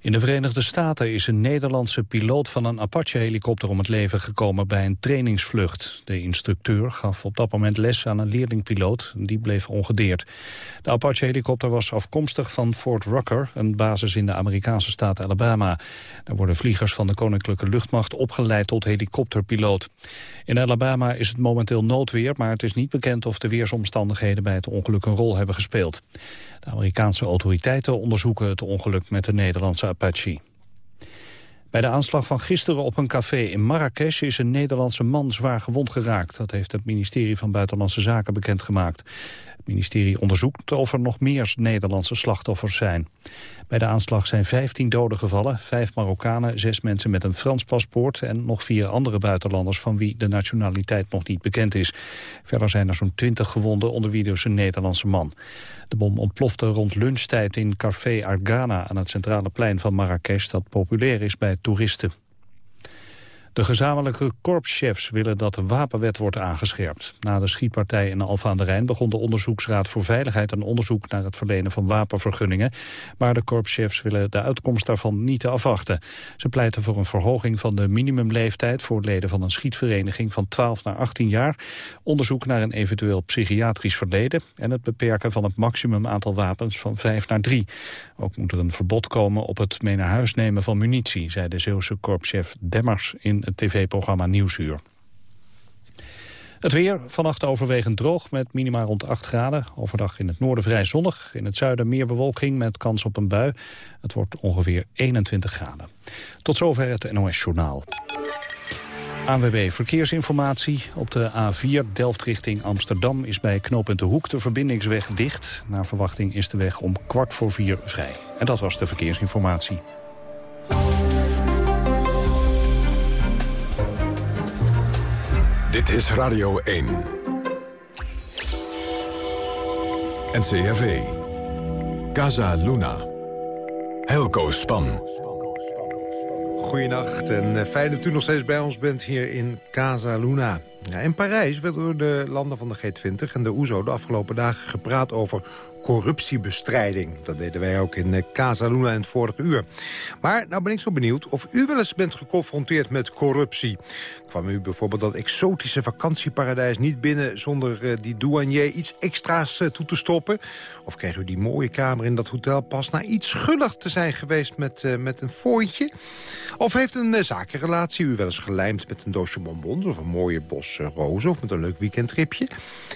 In de Verenigde Staten is een Nederlandse piloot van een Apache-helikopter om het leven gekomen bij een trainingsvlucht. De instructeur gaf op dat moment les aan een leerlingpiloot, die bleef ongedeerd. De Apache-helikopter was afkomstig van Fort Rucker, een basis in de Amerikaanse staat Alabama. Daar worden vliegers van de Koninklijke Luchtmacht opgeleid tot helikopterpiloot. In Alabama is het momenteel noodweer, maar het is niet bekend of de weersomstandigheden bij het ongeluk een rol hebben gespeeld. De Amerikaanse autoriteiten onderzoeken het ongeluk met de Nederlandse Bij de aanslag van gisteren op een café in Marrakesh is een Nederlandse man zwaar gewond geraakt. Dat heeft het ministerie van Buitenlandse Zaken bekendgemaakt. Het ministerie onderzoekt of er nog meer Nederlandse slachtoffers zijn. Bij de aanslag zijn 15 doden gevallen, vijf Marokkanen, zes mensen met een Frans paspoort en nog vier andere buitenlanders van wie de nationaliteit nog niet bekend is. Verder zijn er zo'n 20 gewonden, onder wie dus een Nederlandse man. De bom ontplofte rond lunchtijd in Café Argana aan het centrale plein van Marrakesh dat populair is bij toeristen. De gezamenlijke korpschefs willen dat de wapenwet wordt aangescherpt. Na de schietpartij in Alfa aan de Rijn begon de Onderzoeksraad voor Veiligheid een onderzoek naar het verlenen van wapenvergunningen. Maar de korpschefs willen de uitkomst daarvan niet afwachten. Ze pleiten voor een verhoging van de minimumleeftijd voor leden van een schietvereniging van 12 naar 18 jaar, onderzoek naar een eventueel psychiatrisch verleden en het beperken van het maximum aantal wapens van 5 naar 3. Ook moet er een verbod komen op het mee naar huis nemen van munitie, zei de Zeeuwse korpschef Demmers in het tv-programma Nieuwsuur. Het weer, vannacht overwegend droog met minima rond 8 graden. Overdag in het noorden vrij zonnig. In het zuiden meer bewolking met kans op een bui. Het wordt ongeveer 21 graden. Tot zover het NOS-journaal. ANWB Verkeersinformatie. Op de A4 Delft richting Amsterdam is bij knooppunt De Hoek de verbindingsweg dicht. Naar verwachting is de weg om kwart voor vier vrij. En dat was de verkeersinformatie. Dit is Radio 1. NCRV. Casa Luna. Helco Span. Goedenacht en eh, fijn dat u nog steeds bij ons bent hier in Casa Luna. Ja, in Parijs werd door de landen van de G20 en de OESO de afgelopen dagen gepraat over corruptiebestrijding. Dat deden wij ook in eh, Casa Luna in het vorige uur. Maar nou ben ik zo benieuwd of u wel eens bent geconfronteerd met corruptie. Kwam u bijvoorbeeld dat exotische vakantieparadijs niet binnen... zonder uh, die douanier iets extra's uh, toe te stoppen? Of kreeg u die mooie kamer in dat hotel pas na iets schuldig te zijn geweest met, met een fooitje? Of heeft een zakenrelatie u wel eens gelijmd met een doosje bonbons... of een mooie bos rozen of met een leuk weekendtripje?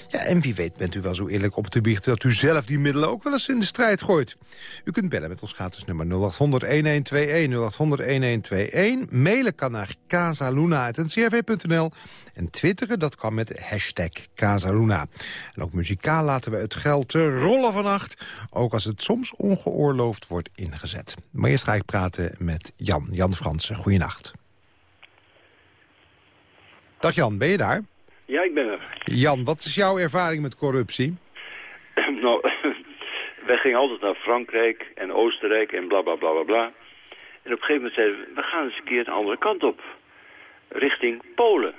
Ja, en wie weet bent u wel zo eerlijk op te biechten dat u zelf die middelen ook wel eens in de strijd gooit. U kunt bellen met ons gratis nummer 0800-1121, 0800-1121. Mailen kan naar casaluna.ncrv.nl. En twitteren, dat kan met hashtag Casaluna. En ook muzikaal laten we het geld rollen vannacht. Ook als het soms ongeoorloofd wordt ingezet. Maar eerst ga ik praten met Jan, Jan Fransen. Goeienacht. Dag Jan, ben je daar? Ja, ik ben er. Jan, wat is jouw ervaring met corruptie? nou, wij gingen altijd naar Frankrijk en Oostenrijk en bla bla bla bla bla. En op een gegeven moment zeiden we, we gaan eens een keer de andere kant op. Richting Polen.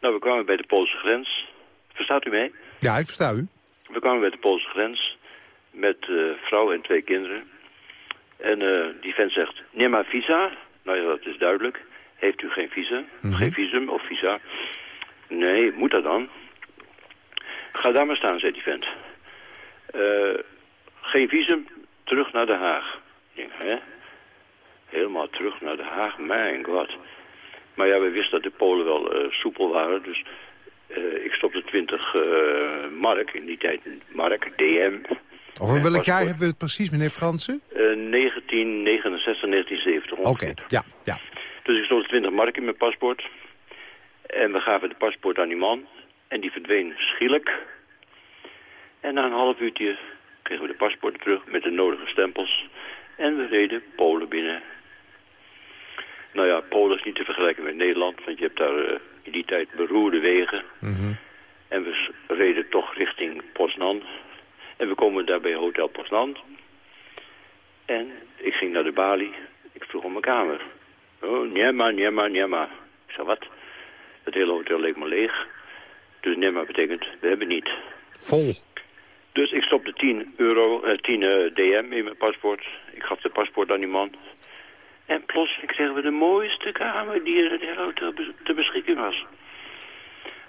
Nou, we kwamen bij de Poolse grens. Verstaat u mij? Ja, ik versta u. We kwamen bij de Poolse grens met uh, vrouw en twee kinderen. En uh, die vent zegt, neem maar visa. Nou ja, dat is duidelijk. Heeft u geen visa? Mm -hmm. Geen visum of visa? Nee, moet dat dan? Ga daar maar staan, zei die vent. Uh, geen visum, terug naar Den Haag. Denk, hè? Helemaal terug naar Den Haag, mijn god. Maar ja, we wisten dat de Polen wel uh, soepel waren, dus uh, ik stopte 20 mark, in die tijd mark, DM. Over welk jaar hebben we het precies, meneer Fransen? 1969, 1970 Oké, okay, ja, ja. Dus ik stopte 20 mark in mijn paspoort. En we gaven de paspoort aan die man. En die verdween schielijk. En na een half uurtje kregen we de paspoorten terug met de nodige stempels. En we reden Polen binnen. Nou ja, Polen is niet te vergelijken met Nederland, want je hebt daar uh, in die tijd beroerde wegen. Mm -hmm. En we reden toch richting Poznan. En we komen daar bij Hotel Poznan. En ik ging naar de balie. Ik vroeg om mijn kamer. Oh, njema, njema, njema. Ik zei, wat? Het hele hotel leek me leeg. Dus njema betekent, we hebben niet. Vol. Dus ik stopte 10 euro, eh, 10 eh, DM in mijn paspoort. Ik gaf de paspoort aan die man. En plotseling kregen we de mooiste kamer die er in de be- te beschikking was.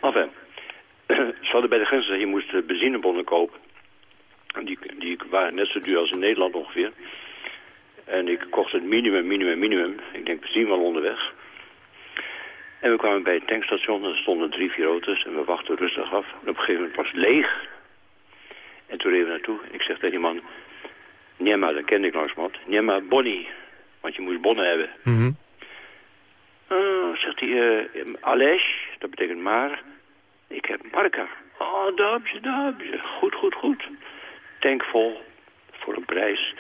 Enfin, ze hadden bij de grens gezegd, je moest eh, benzinebonnen kopen. En Die, die waren net zo duur als in Nederland ongeveer. En ik kocht het minimum, minimum, minimum. Ik denk benzine wel onderweg. En we kwamen bij het tankstation er stonden drie, vier auto's en we wachten rustig af. En op een gegeven moment was het leeg. En toen reden we naartoe. Ik zeg tegen die man, Niema, dat kende ik langzamerhand. Niema Bonnie, want je moest bonnen hebben. Mhm. Oh, zegt hij, eh Alesh, dat betekent maar. Ik heb Marca. Oh, daar heb je, daar heb je. Goed, goed, goed. Tankvol voor een prijs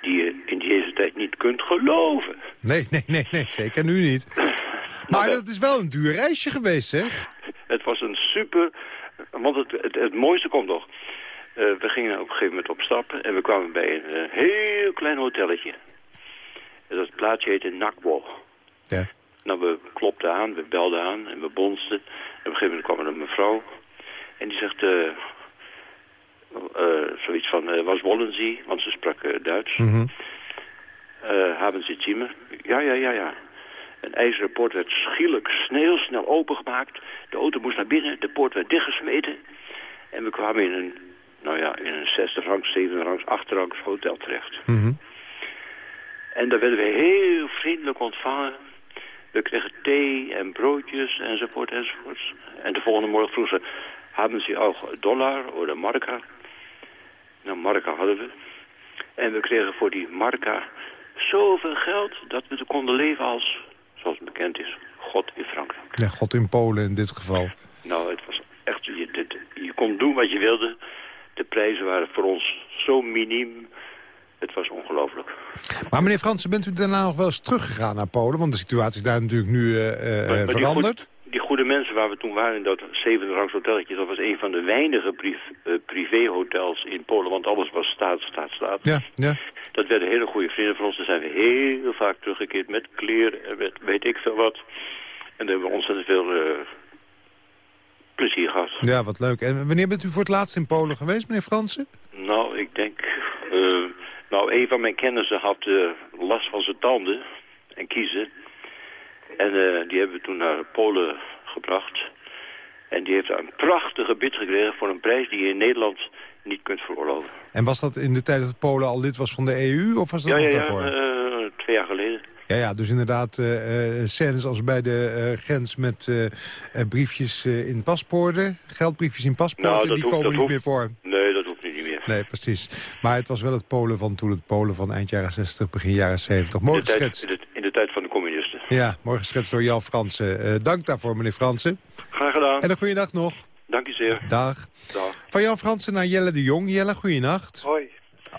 die je in deze tijd niet kunt geloven. Nee, nee, nee, nee, zeker nu niet. Maar dat is wel een duur reisje geweest, zeg. Het was een super... Want het, het, het mooiste komt nog. Eh, we gingen op een gegeven moment op stap en we kwamen bij een eh, heel klein hotelletje. En Dat plaatsje heette Nakwo. Ja. Nou, we klopten aan, we belden aan en we bonsten. En op een gegeven moment kwam er een mevrouw. En die zegt eh, zoiets van, was wollen? Want ze sprak Duits. Mhm. Eh, hebben ze? Ja, ja, ja, ja. Een ijzeren poort werd schielijk heel snel opengemaakt. De auto moest naar binnen, de poort werd dichtgesmeten. En we kwamen in een, nou ja, in een zesde rangs, zevende rangs, achtste rangs hotel terecht. Mhm. En daar werden we heel vriendelijk ontvangen. We kregen thee en broodjes enzovoort enzovoort. En de volgende morgen vroeg ze, hebben ze ook dollar of marca? Nou, marca hadden we. En we kregen voor die marca zoveel geld dat we er konden leven als, zoals bekend is, God in Frankrijk. Ja, God in Polen in dit geval. Nou, het was echt, je, dit- je kon doen wat je wilde. De prijzen waren voor ons zo miniem. Het was ongelooflijk. Maar meneer Fransen, bent u daarna nog wel eens teruggegaan naar Polen? Want de situatie is daar natuurlijk nu Maar- die veranderd. goed- Die goede mensen waar we toen waren in dat zevende rangs hotelletje... dat was een van de weinige priv- eh, privéhotels in Polen. Want alles was staat, staat, staat. Ja, ja. Dat werden hele goede vrienden van ons. Daar zijn we heel vaak teruggekeerd met kleren en met weet ik veel wat. En daar hebben we ontzettend veel plezier gehad. ja, wat leuk. En wanneer bent u voor het laatst in Polen geweest, meneer Fransen? Nou, ik denk... eh, nou, een van mijn kennissen had eh, last van zijn tanden en kiezen. En eh, die hebben we toen naar Polen gebracht. En die heeft een prachtige bid gekregen voor een prijs die je in Nederland niet kunt veroorloven. En was dat in de tijd dat Polen al lid was van de EU? Of was dat Ja, nog ja, ja, daarvoor? eh, twee jaar geleden. Ja, ja, dus inderdaad eh, eh, scènes als bij de eh, grens met briefjes eh, in paspoorten. Geldbriefjes in paspoorten, Nou, die hoeft- komen niet hoeft- meer voor. Nee, dat hoeft nu niet meer. Nee, precies. Maar het was wel het Polen van toen het Polen van eind jaren 60, begin jaren 70. Mooi in, de tijd, in, geschetst. de, in de tijd van de communisten. Ja, mooi geschetst door Jan Fransen. Eh, dank daarvoor, meneer Fransen. Graag gedaan. En een goede nacht nog. Dank u zeer. Dag. Dag. Van Jan Fransen naar Jelle de Jong. Jelle, goeienacht. Hoi.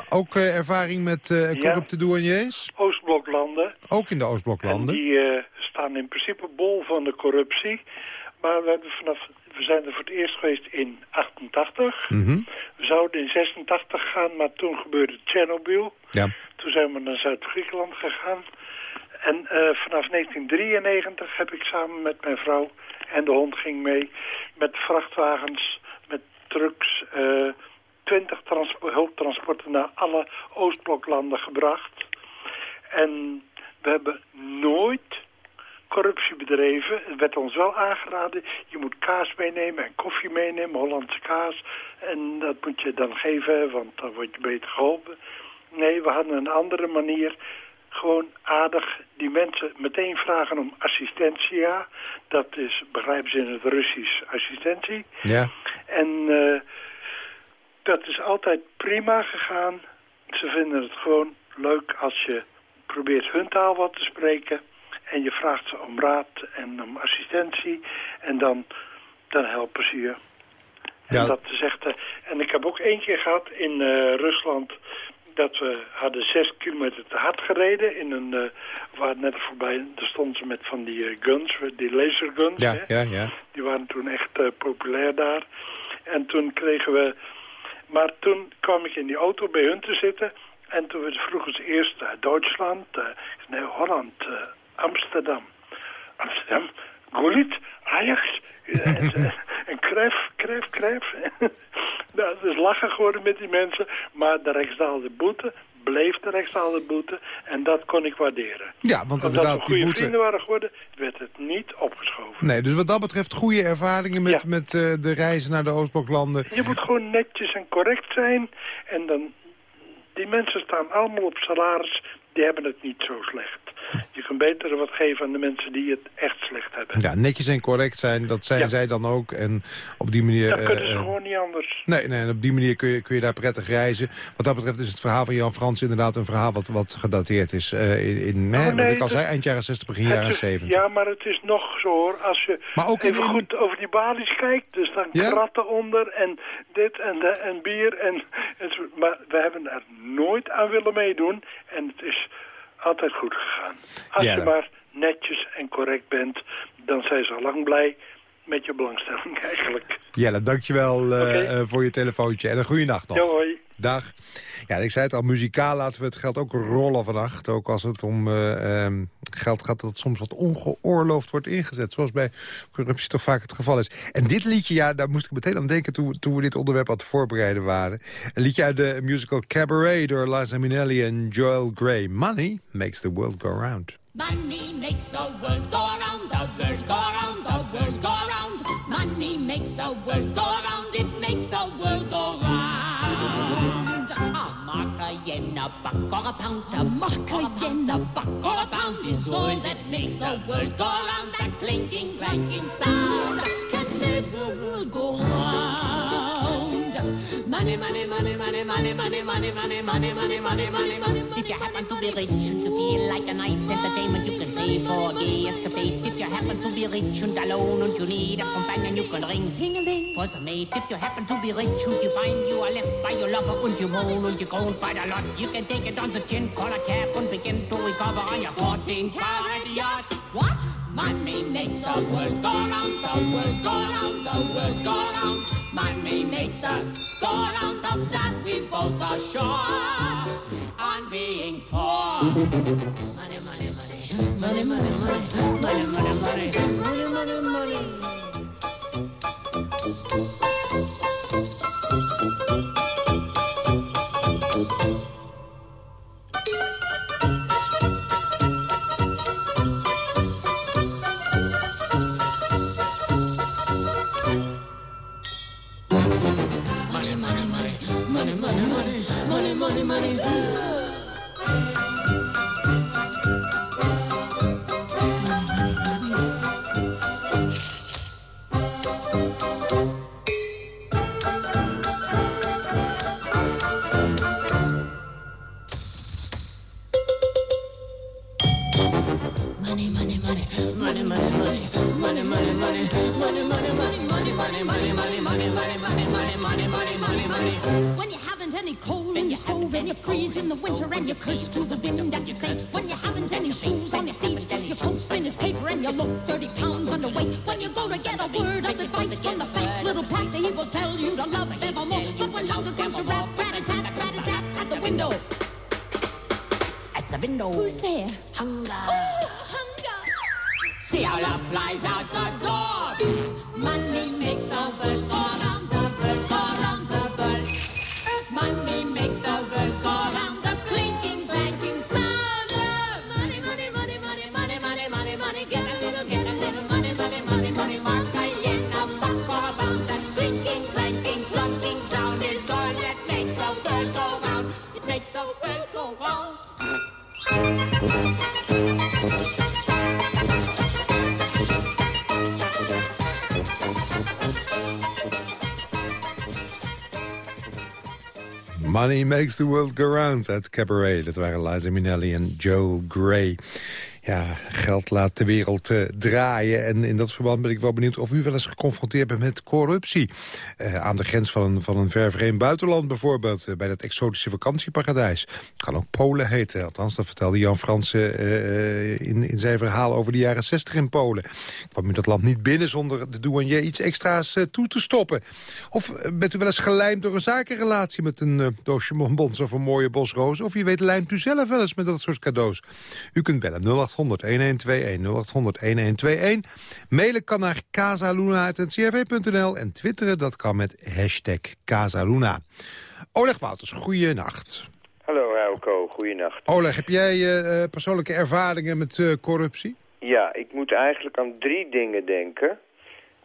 Ook eh, ervaring met eh Ja. corrupte douaniers? Oostbloklanden. Ook in de En Oostbloklanden? die eh, staan in principe bol van de corruptie. Maar we, hebben vanaf, we zijn er voor het eerst geweest in 88. Mhm. We zouden in 86 gaan, maar toen gebeurde Tsjernobyl. Ja. Toen zijn we naar Zuid-Griekenland gegaan. En eh, vanaf 1993 heb ik samen met mijn vrouw en de hond ging mee... met vrachtwagens, met trucks, eh 20 transpo- hulptransporten naar alle Oostbloklanden gebracht. En we hebben nooit corruptie bedreven. Het werd ons wel aangeraden, je moet kaas meenemen en koffie meenemen, Hollandse kaas. En dat moet je dan geven, want dan word je beter geholpen. Nee, we hadden een andere manier. Gewoon aardig die mensen meteen vragen om assistentia. Dat is, begrijpen ze in het Russisch, assistentie. Ja. En eh, dat is altijd prima gegaan. Ze vinden het gewoon leuk als je probeert hun taal wat te spreken. En je vraagt ze om raad en om assistentie. En dan, dan helpen ze je. Ja. En, dat is echt, eh, en ik heb ook één keer gehad in eh, Rusland... dat we hadden zes kilometer te hard gereden. In een, we waren net voorbij, daar stonden ze met van die guns, die laserguns. Ja, hè. ja, ja. Die waren toen echt populair daar. En toen kregen we... Maar toen kwam ik in die auto bij hun te zitten. En toen vroegen ze eerst eh, Duitsland, eh, nee, Holland, eh, Amsterdam. Amsterdam, Gullit, Ajax. en, ze- en Kref, Kref, Kref. Nou, het is lachen geworden met die mensen. Maar de rechtsdaalde boete bleef de rechtsdaalde boete. En dat kon ik waarderen. Ja, want Omdat inderdaad, we goede die boete... vrienden waren geworden, werd het niet opgeschoven. Nee, dus wat dat betreft goede ervaringen met, Ja. met de reizen naar de Oostbloklanden. Je moet gewoon netjes en correct zijn. En dan, die mensen staan allemaal op salaris. Die hebben het niet zo slecht. Je kunt beter wat geven aan de mensen die het echt slecht hebben. Ja, netjes en correct zijn, dat zijn Ja. zij dan ook. En op die manier... Dat eh, kunnen ze eh, gewoon niet anders. Nee, nee, en op die manier kun je, kun je daar prettig reizen. Wat dat betreft is het verhaal van Jan Frans inderdaad een verhaal wat, wat gedateerd is eh, in, in Oh, nee, ik al zei, eind jaren 60, begin jaren is- 70. Ja, maar het is nog zo hoor. Als je Maar ook even in- goed over die balies kijkt. Er staan Ja? kratten onder en dit en dat en bier. En, en. Maar we hebben er nooit aan willen meedoen. En het is altijd goed gegaan. Als Ja, je maar netjes en correct bent, dan zijn ze al lang blij met je belangstelling eigenlijk. Jelle, dankjewel eh Oké. eh, voor je telefoontje en een goede nacht nog. Ja, hoi. Dag. Ja, ik zei het al, muzikaal laten we het geld ook rollen vannacht. Ook als het om eh, ehm, geld gaat dat soms wat ongeoorloofd wordt ingezet. Zoals bij corruptie toch vaak het geval is. En dit liedje, ja, daar moest ik meteen aan denken toen, toen we dit onderwerp aan het voorbereiden waren. Een liedje uit de musical Cabaret door Liza Minnelli en Joel Grey. Money makes the world go round. Money makes the world go round, the world go the world go round. Money makes the world go round, it makes the world go round. A mark, a buck, or a pound, a mark, a yen, a buck, or a pound is all that makes the world go round. That clinking, clanking sound make the world go round. Money, money, money, money, money, money, money, money, money, money, money, money, money. If you happen to be rich and to feel like a night's entertainment, you can pay for a gay escapade. If you happen to be rich and alone and you need a companion, you can ring ting-a-ling for some mate. If you happen to be rich and you find you are left by your lover and you moan and you groan quite a lot, you can take it on the chin, call a cab and begin to recover on your 14 carat yacht. What? Money makes the world go round, the world go round, the world go round. Money makes the go round of that we both are sure on being poor. Money, money, money, money, money, money, money, money, money, money, money, money. You freeze in the winter and you curse to the wind at your face. When you haven't any shoes on your feet, your coat spin is paper and you look 30 pounds underweight. When you go to get a word of advice from the fat little pastor, he will tell you to love evermore. But when hunger comes to rap, rat a tat, rat a tat at the window. At the window. Who's there? Hunger. Oh, hunger! See how love flies out the Money makes the world go round uit Cabaret. Dat waren Liza Minnelli en Joel Grey. Ja, geld laat de wereld eh, draaien. En in dat verband ben ik wel benieuwd of u wel eens geconfronteerd bent met corruptie. Eh, aan de grens van een, van een ver vreemd buitenland bijvoorbeeld. eh, bij dat exotische vakantieparadijs. Kan ook Polen heten. Althans, dat vertelde Jan Fransen in, in zijn verhaal over de jaren 60 in Polen. Kwam u dat land niet binnen zonder de douanier iets extra's toe te stoppen. Of bent u wel eens gelijmd door een zakenrelatie met een doosje bonbons of een mooie bos rozen? Of je weet, lijmt u zelf wel eens met dat soort cadeaus? U kunt bellen 0800-1121. 0800-1121. Mailen kan naar casaluna.ncrv.nl en twitteren dat kan met hashtag Casaluna. Oleg Wouters, goeienacht. Hallo Helco, goeienacht. Oleg, heb jij uh, persoonlijke ervaringen met uh, corruptie? Ja, ik moet eigenlijk aan drie dingen denken.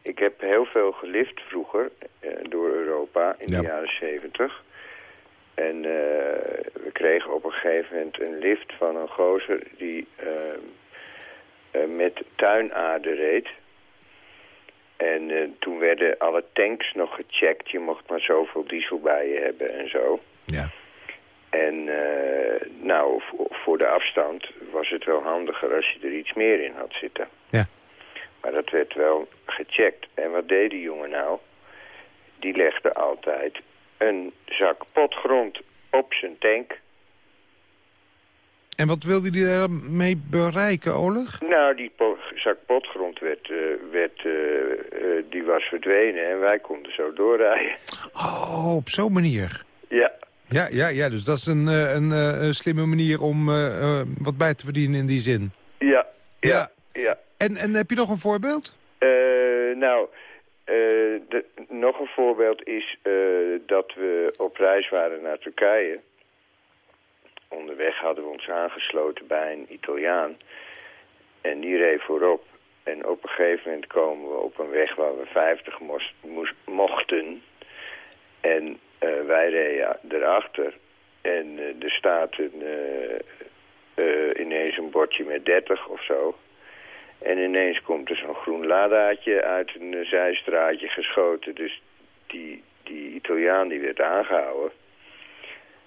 Ik heb heel veel gelift vroeger uh, door Europa in Ja. de jaren zeventig. En uh, we kregen op een gegeven moment een lift van een gozer die uh, met tuinaarde reed. En uh, toen werden alle tanks nog gecheckt. Je mocht maar zoveel diesel bij je hebben en zo. Ja. En uh, nou, voor de afstand was het wel handiger als je er iets meer in had zitten. Ja. Maar dat werd wel gecheckt. En wat deed die jongen nou? Die legde altijd een zak potgrond op zijn tank. En wat wilde hij daarmee bereiken, Oleg? Nou, die po zak potgrond werd, uh, werd, uh, uh, die was verdwenen en wij konden zo doorrijden. Oh, op zo'n manier. Ja. Ja, ja, ja, dus dat is een, een, een slimme manier om wat bij te verdienen in die zin. Ja, ja, ja. ja. En, en heb je nog een voorbeeld? nou, de, nog een voorbeeld is dat we op reis waren naar Turkije onderweg hadden we ons aangesloten bij een Italiaan. En die reed voorop. En op een gegeven moment komen we op een weg waar we 50 moest, moest, mochten. En uh, wij reden erachter. En er staat een, ineens een bordje met 30 of zo. En ineens komt er zo'n groen ladaatje uit een zijstraatje geschoten. Dus die, die Italiaan die werd aangehouden.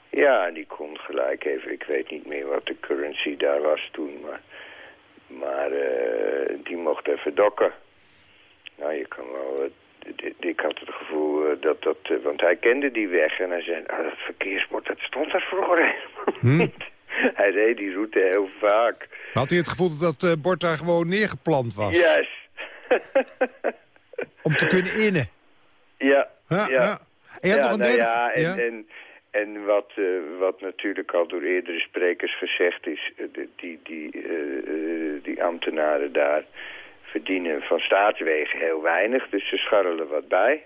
Ja, die kon gelijk even, ik weet niet meer wat de currency daar was toen, maar, maar uh, die mocht even dokken. Nou, je kan wel, uh, ik had het gevoel uh, dat dat, want hij kende die weg en hij zei, ah, dat verkeersbord, dat stond daar vroeger helemaal hm? niet. Hij reed die route heel vaak. Had hij het gevoel dat dat bord daar gewoon neergeplant was? Yes. Om te kunnen innen? Ja, ja. ja. ja. En ja, nou ja, en, ja? en en wat, uh, wat natuurlijk al door eerdere sprekers gezegd is... Uh, die, die, uh, die ambtenaren daar verdienen van staatswegen heel weinig. Dus ze scharrelen wat bij.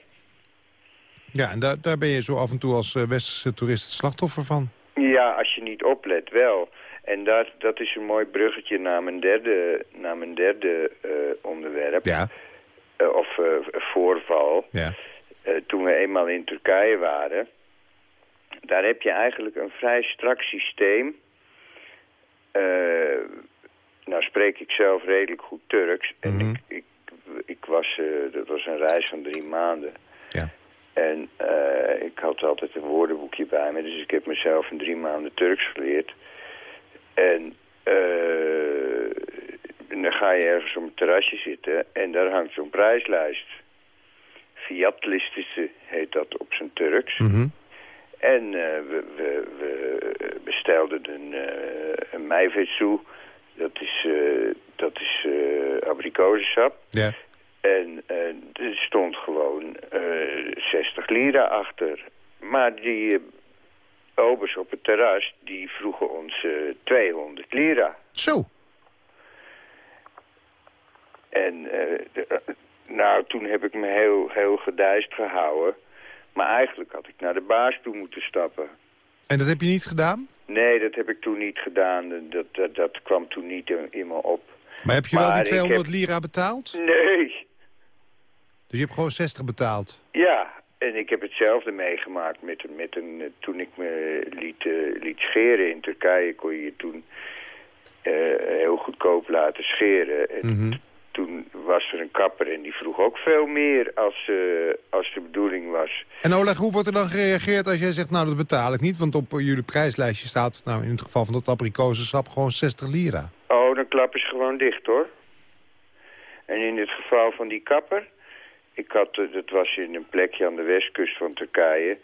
Ja, en daar, daar ben je zo af en toe als westerse toerist het slachtoffer van. Ja, als je niet oplet wel. En dat, dat is een mooi bruggetje naar mijn derde, naar mijn derde onderwerp. Ja. of voorval. Ja. toen we eenmaal in Turkije waren daar heb je eigenlijk een vrij strak systeem. Nou spreek ik zelf redelijk goed Turks. En mm -hmm. ik, ik, ik, was, dat was een reis van drie maanden. En uh, ik had altijd een woordenboekje bij me. Dus ik heb mezelf in drie maanden Turks geleerd. En dan ga je ergens op een terrasje zitten. En daar hangt zo'n prijslijst. Fiatlistische heet dat op zijn Turks. Mm -hmm. En uh, we, we, we, bestelden een, een meivetsoe. Dat is, dat is abrikozensap. Ja. En er stond gewoon 60 lira achter. Maar die obers op het terras, die vroegen ons 200 lira. Zo. En de, nou, toen heb ik me heel, heel gedijst gehouden. Maar eigenlijk had ik naar de baas toe moeten stappen. En dat heb je niet gedaan? Nee, dat heb ik toen niet gedaan. Dat, dat, dat kwam toen niet in, in me op. Maar heb je maar wel die 200 heb... lira betaald? Nee. Dus je hebt gewoon 60 betaald? Ja, en ik heb hetzelfde meegemaakt met, met een... Toen ik me liet, uh, liet scheren in Turkije kon je je toen uh, heel goedkoop laten scheren. En mm -hmm toen was er een kapper en die vroeg ook veel meer als, uh, als de bedoeling was. En Oleg, hoe wordt er dan gereageerd als jij zegt, nou dat betaal ik niet? Want op jullie prijslijstje staat, nou in het geval van dat abrikozensap, gewoon 60 lira. Oh, dan klappen ze gewoon dicht hoor. En in het geval van die kapper, ik had, dat was in een plekje aan de westkust van Turkije,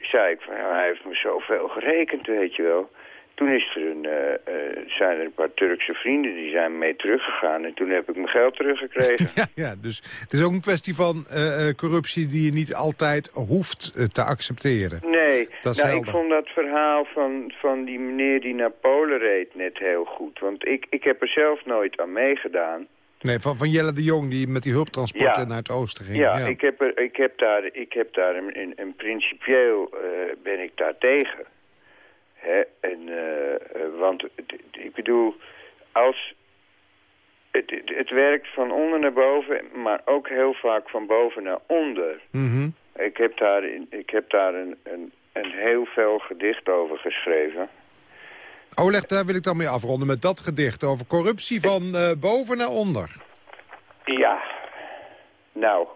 zei ik van, ja, hij heeft me zoveel gerekend, weet je wel. Toen is er een, eh, eh, zijn er een paar Turkse vrienden die zijn mee teruggegaan. En toen heb ik mijn geld teruggekregen. Ja, ja, dus het is ook een kwestie van eh, eh, corruptie die je niet altijd hoeft eh, te accepteren. Nee, Dat is nou, ik vond dat verhaal van, van die meneer die naar Polen reed net heel goed. Want ik, ik heb er zelf nooit aan meegedaan. Nee, van, van Jelle de Jong die met die hulptransporten Ja. naar het oosten ging. Ja, Ik, heb er, ik heb daar, ik heb daar een, een, een principieel eh, ben ik daar tegen. Hè? En, eh, eh, want ik bedoel, als het, het, het werkt van onder naar boven, maar ook heel vaak van boven naar onder. Mhm. Ik heb daar, ik heb daar een, een, een heel veel gedicht over geschreven. Oleg, daar wil ik dan mee afronden met dat gedicht over corruptie van eh, boven naar onder. Ja, nou,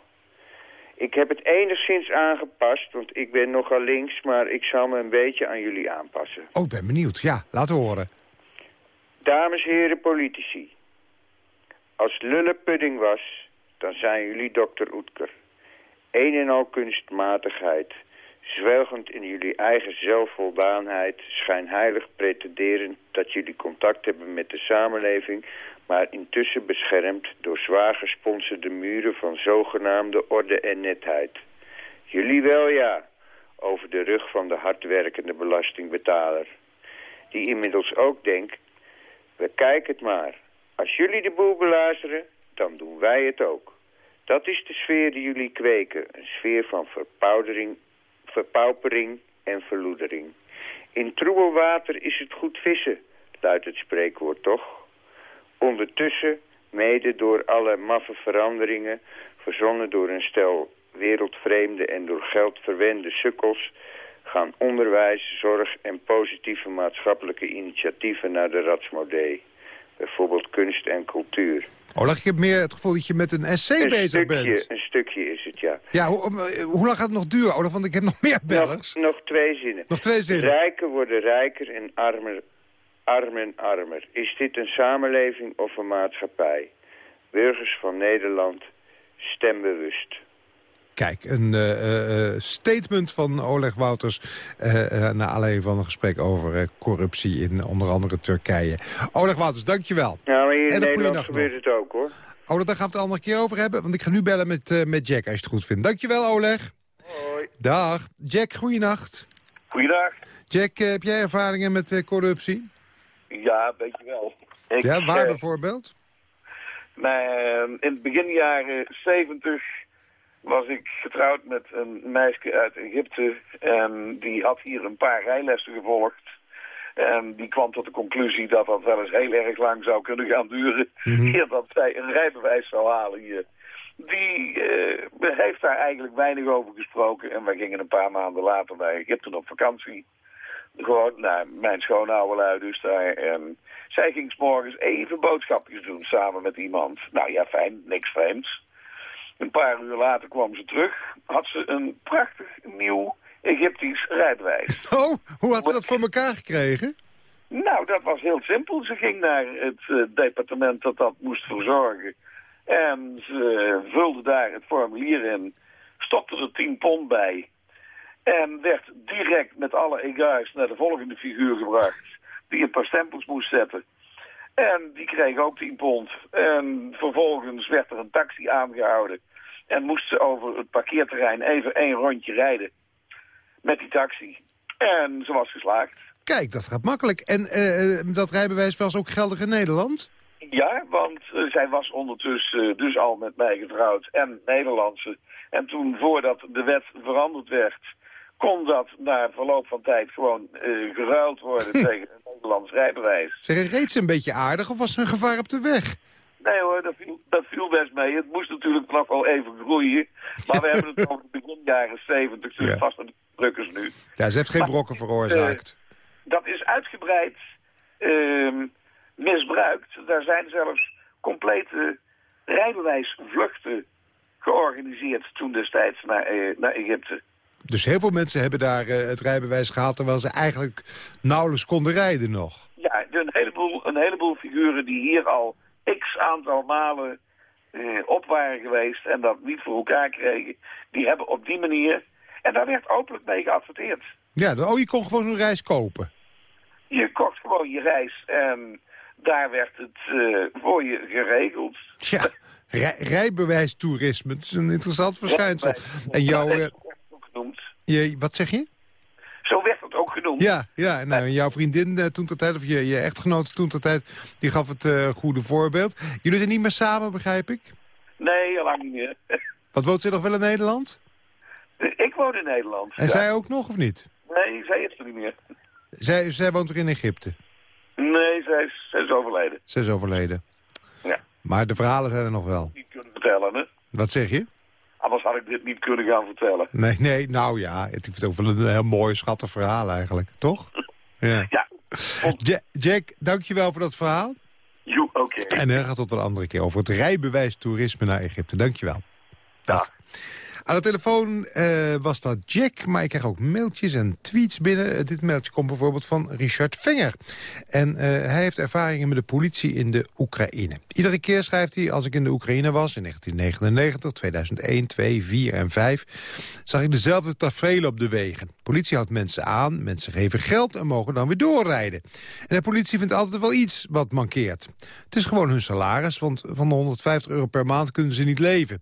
ik heb het enigszins aangepast, want ik ben nogal links, maar ik zal me een beetje aan jullie aanpassen. Oh, ik ben benieuwd. Ja, laten horen. Dames en heren politici, als lullen pudding was, dan zijn jullie dokter Oetker. Een en al kunstmatigheid, zwelgend in jullie eigen zelfvoldaanheid, schijnheilig pretenderend dat jullie contact hebben met de samenleving, maar intussen beschermd door zwaar gesponsorde muren van zogenaamde orde en netheid. Jullie wel ja, over de rug van de hardwerkende belastingbetaler. Die inmiddels ook denkt, we kijken het maar. Als jullie de boel belazeren, dan doen wij het ook. Dat is de sfeer die jullie kweken. Een sfeer van verpoudering, verpaupering en verloedering. In troebel water is het goed vissen, luidt het spreekwoord toch? Ondertussen, mede door alle maffe veranderingen... verzonnen door een stel wereldvreemde en door geld verwende sukkels... gaan onderwijs, zorg en positieve maatschappelijke initiatieven naar de ratsmodee. Bijvoorbeeld kunst en cultuur. Oleg, ik heb meer het gevoel dat je met een essay Een bezig stukje, bent. een stukje is het, ja. Ja, hoe, eh, hoe lang gaat het nog duren, Oleg? Want ik heb nog meer bellers. Nog, nog twee zinnen. Nog twee zinnen. Rijken worden rijker en armer, armen armer. Is dit een samenleving of een maatschappij? Burgers van Nederland, stembewust. Kijk, een eh, eh, eh, statement van Oleg Wouters... eh eh naar aanleiding van een gesprek over eh, corruptie in onder andere Turkije. Oleg Wouters, dankjewel. Nou, maar hier En in Nederland gebeurt het ook, hoor. Oh, daar gaan we het een andere keer over hebben. Want ik ga nu bellen met, eh, met Jack, als je het goed vindt. Dankjewel, Oleg. Hoi. Dag. Jack, goeienacht. Goeiedag. Jack, heb jij ervaringen met eh, corruptie? Ja, een beetje wel. Ik, Ja, waar bijvoorbeeld? nou, in het begin jaren 70 was ik getrouwd met een meisje uit Egypte. En die had hier een paar rijlessen gevolgd. En die kwam tot de conclusie dat dat wel eens heel erg lang zou kunnen gaan duren. Eer dat zij een rijbewijs zou halen hier. Die eh, heeft daar eigenlijk weinig over gesproken. En wij gingen een paar maanden later naar Egypte op vakantie. Gewoon naar mijn schoonoude dus daar. En zij ging 's morgens even boodschapjes doen samen met iemand. Nou ja, fijn, niks vreemds. Een paar uur later kwam ze terug. Had ze een prachtig nieuw Egyptisch rijbewijs. Oh, hoe had ze dat voor elkaar gekregen? Nou, dat was heel simpel. Ze ging naar het eh, departement dat dat moest verzorgen. En ze vulde daar het formulier in. Stopte er 10 pond bij. En werd direct met alle egaars naar de volgende figuur gebracht. Die een paar stempels moest zetten. En die kreeg ook 10 pond. En vervolgens werd er een taxi aangehouden. En moest ze over het parkeerterrein even één rondje rijden. Met die taxi. En ze was geslaagd. Kijk, dat gaat makkelijk. En eh, eh, dat rijbewijs was ook geldig in Nederland? Ja, want eh, zij was ondertussen dus al met mij getrouwd en Nederlandse. En toen, voordat de wet veranderd werd, kon dat na verloop van tijd gewoon geruild worden tegen een Nederlands rijbewijs. Zeg, reed ze een beetje aardig of was er een gevaar op de weg? Nee hoor, dat viel, dat viel best mee. Het moest natuurlijk nog wel even groeien. Maar we hebben het over de begin jaren 70, dus Ja. vast een drukkers nu. Ja, ze heeft geen brokken veroorzaakt. Dat is uitgebreid ehm, misbruikt. Daar zijn zelfs complete rijbewijsvluchten georganiseerd toen destijds naar, eh, naar Egypte. Dus heel veel mensen hebben daar eh, het rijbewijs gehad... terwijl ze eigenlijk nauwelijks konden rijden nog. Ja, een heleboel, een heleboel figuren die hier al x aantal malen eh, op waren geweest en dat niet voor elkaar kregen, die hebben op die manier, en daar werd openlijk mee geadverteerd. Ja, oh, je kon gewoon zo'n reis kopen. Je kocht gewoon je reis en daar werd het eh, voor je geregeld. Ja, rij, rijbewijstoerisme, het is een interessant verschijnsel. En jouw... Dat eh, je, wat zeg je? Ook genoemd. Ja, ja nou, en jouw vriendin uh, toen ter tijd, of je, je echtgenoot toen ter tijd, die gaf het eh, goede voorbeeld. Jullie zijn niet meer samen, begrijp ik? Nee, al lang niet meer. Wat woont ze nog wel in Nederland? ik woon in Nederland. En ja. zij ook nog, of niet? Nee, zij is er niet meer. Zij, zij woont weer in Egypte. Nee, zij is, zij is overleden. Zij is overleden. Ja. Maar de verhalen zijn er nog wel. Niet kunnen vertellen, hè? Wat zeg je? Anders had ik dit niet kunnen gaan vertellen. Nee, nee, nou ja, het is ook wel een heel mooi, schattig verhaal eigenlijk, toch? Ja. Ja, Ja- Jack, dankjewel voor dat verhaal. you, oké. En hij gaat tot een andere keer over het rijbewijs toerisme naar Egypte. Dankjewel. Dag. Aan de telefoon eh, was dat Jack, maar ik krijg ook mailtjes en tweets binnen. Eh, dit mailtje komt bijvoorbeeld van Richard Venger. En eh, hij heeft ervaringen met de politie in de Oekraïne. Iedere keer schrijft hij, als ik in de Oekraïne was... in 1999, 2001, 2, 4 en 5... zag ik dezelfde tafereel op de wegen. Politie houdt mensen aan, mensen geven geld... en mogen dan weer doorrijden. En de politie vindt altijd wel iets wat mankeert. Het is gewoon hun salaris, want van de 150 euro per maand kunnen ze niet leven.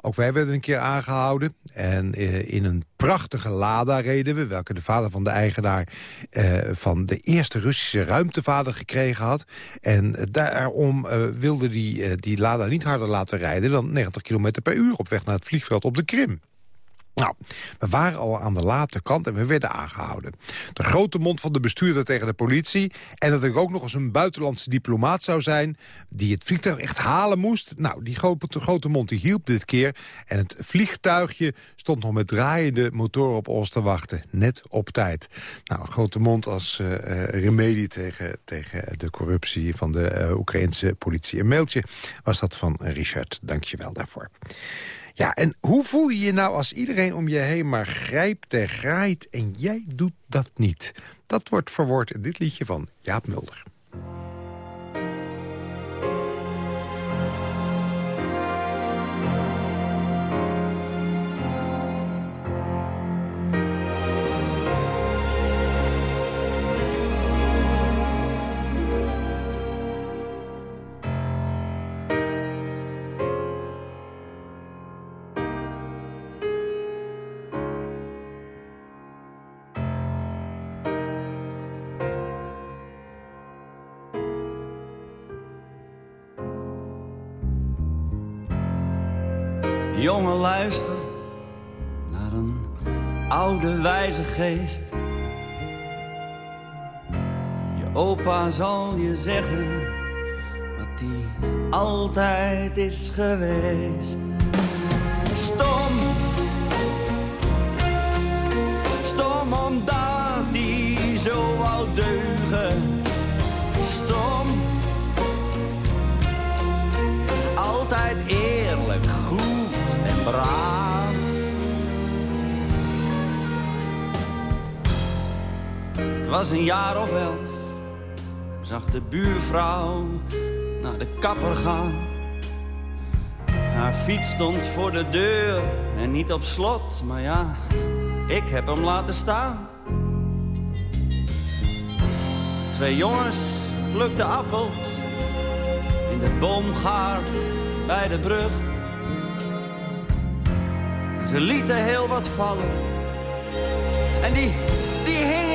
Ook wij werden een keer aangehouden. En eh, in een prachtige Lada reden we... welke de vader van de eigenaar eh, van de eerste Russische ruimtevader gekregen had. En daarom eh, wilde die, eh, die Lada niet harder laten rijden... dan 90 km per uur op weg naar het vliegveld op de Krim. Nou, we waren al aan de late kant en we werden aangehouden. De grote mond van de bestuurder tegen de politie... en dat ik ook nog eens een buitenlandse diplomaat zou zijn... die het vliegtuig echt halen moest. Nou, die grote, mond die hielp dit keer... en het vliegtuigje stond nog met draaiende motoren op ons te wachten. Net op tijd. Nou, een grote mond als eh, eh, remedie tegen, tegen de corruptie... van de eh, Oekraïnse politie. Een mailtje was dat van Richard. Dank je wel daarvoor. Ja, en hoe voel je je nou als iedereen om je heen maar grijpt en graait... en jij doet dat niet? Dat wordt verwoord in dit liedje van Jaap Mulder. Jongen, luister naar een oude wijze geest. Je opa zal je zeggen wat hij altijd is geweest. Stom, stom omdat hij zo wou deugen. Stom, altijd en braaf. Ik was een jaar of elf, zag de buurvrouw naar de kapper gaan. Haar fiets stond voor de deur en niet op slot, maar ja, ik heb hem laten staan. Twee jongens plukten appels in de boomgaard bij de brug. Ze lieten heel wat vallen. En die, die hing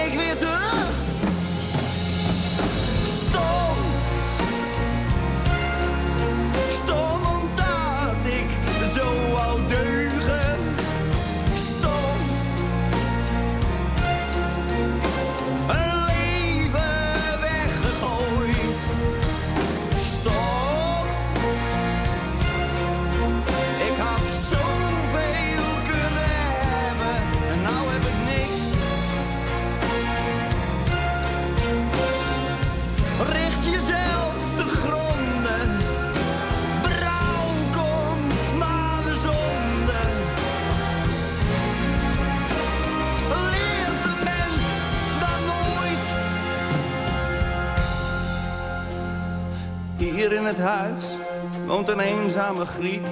Hier in het huis woont een eenzame Griek.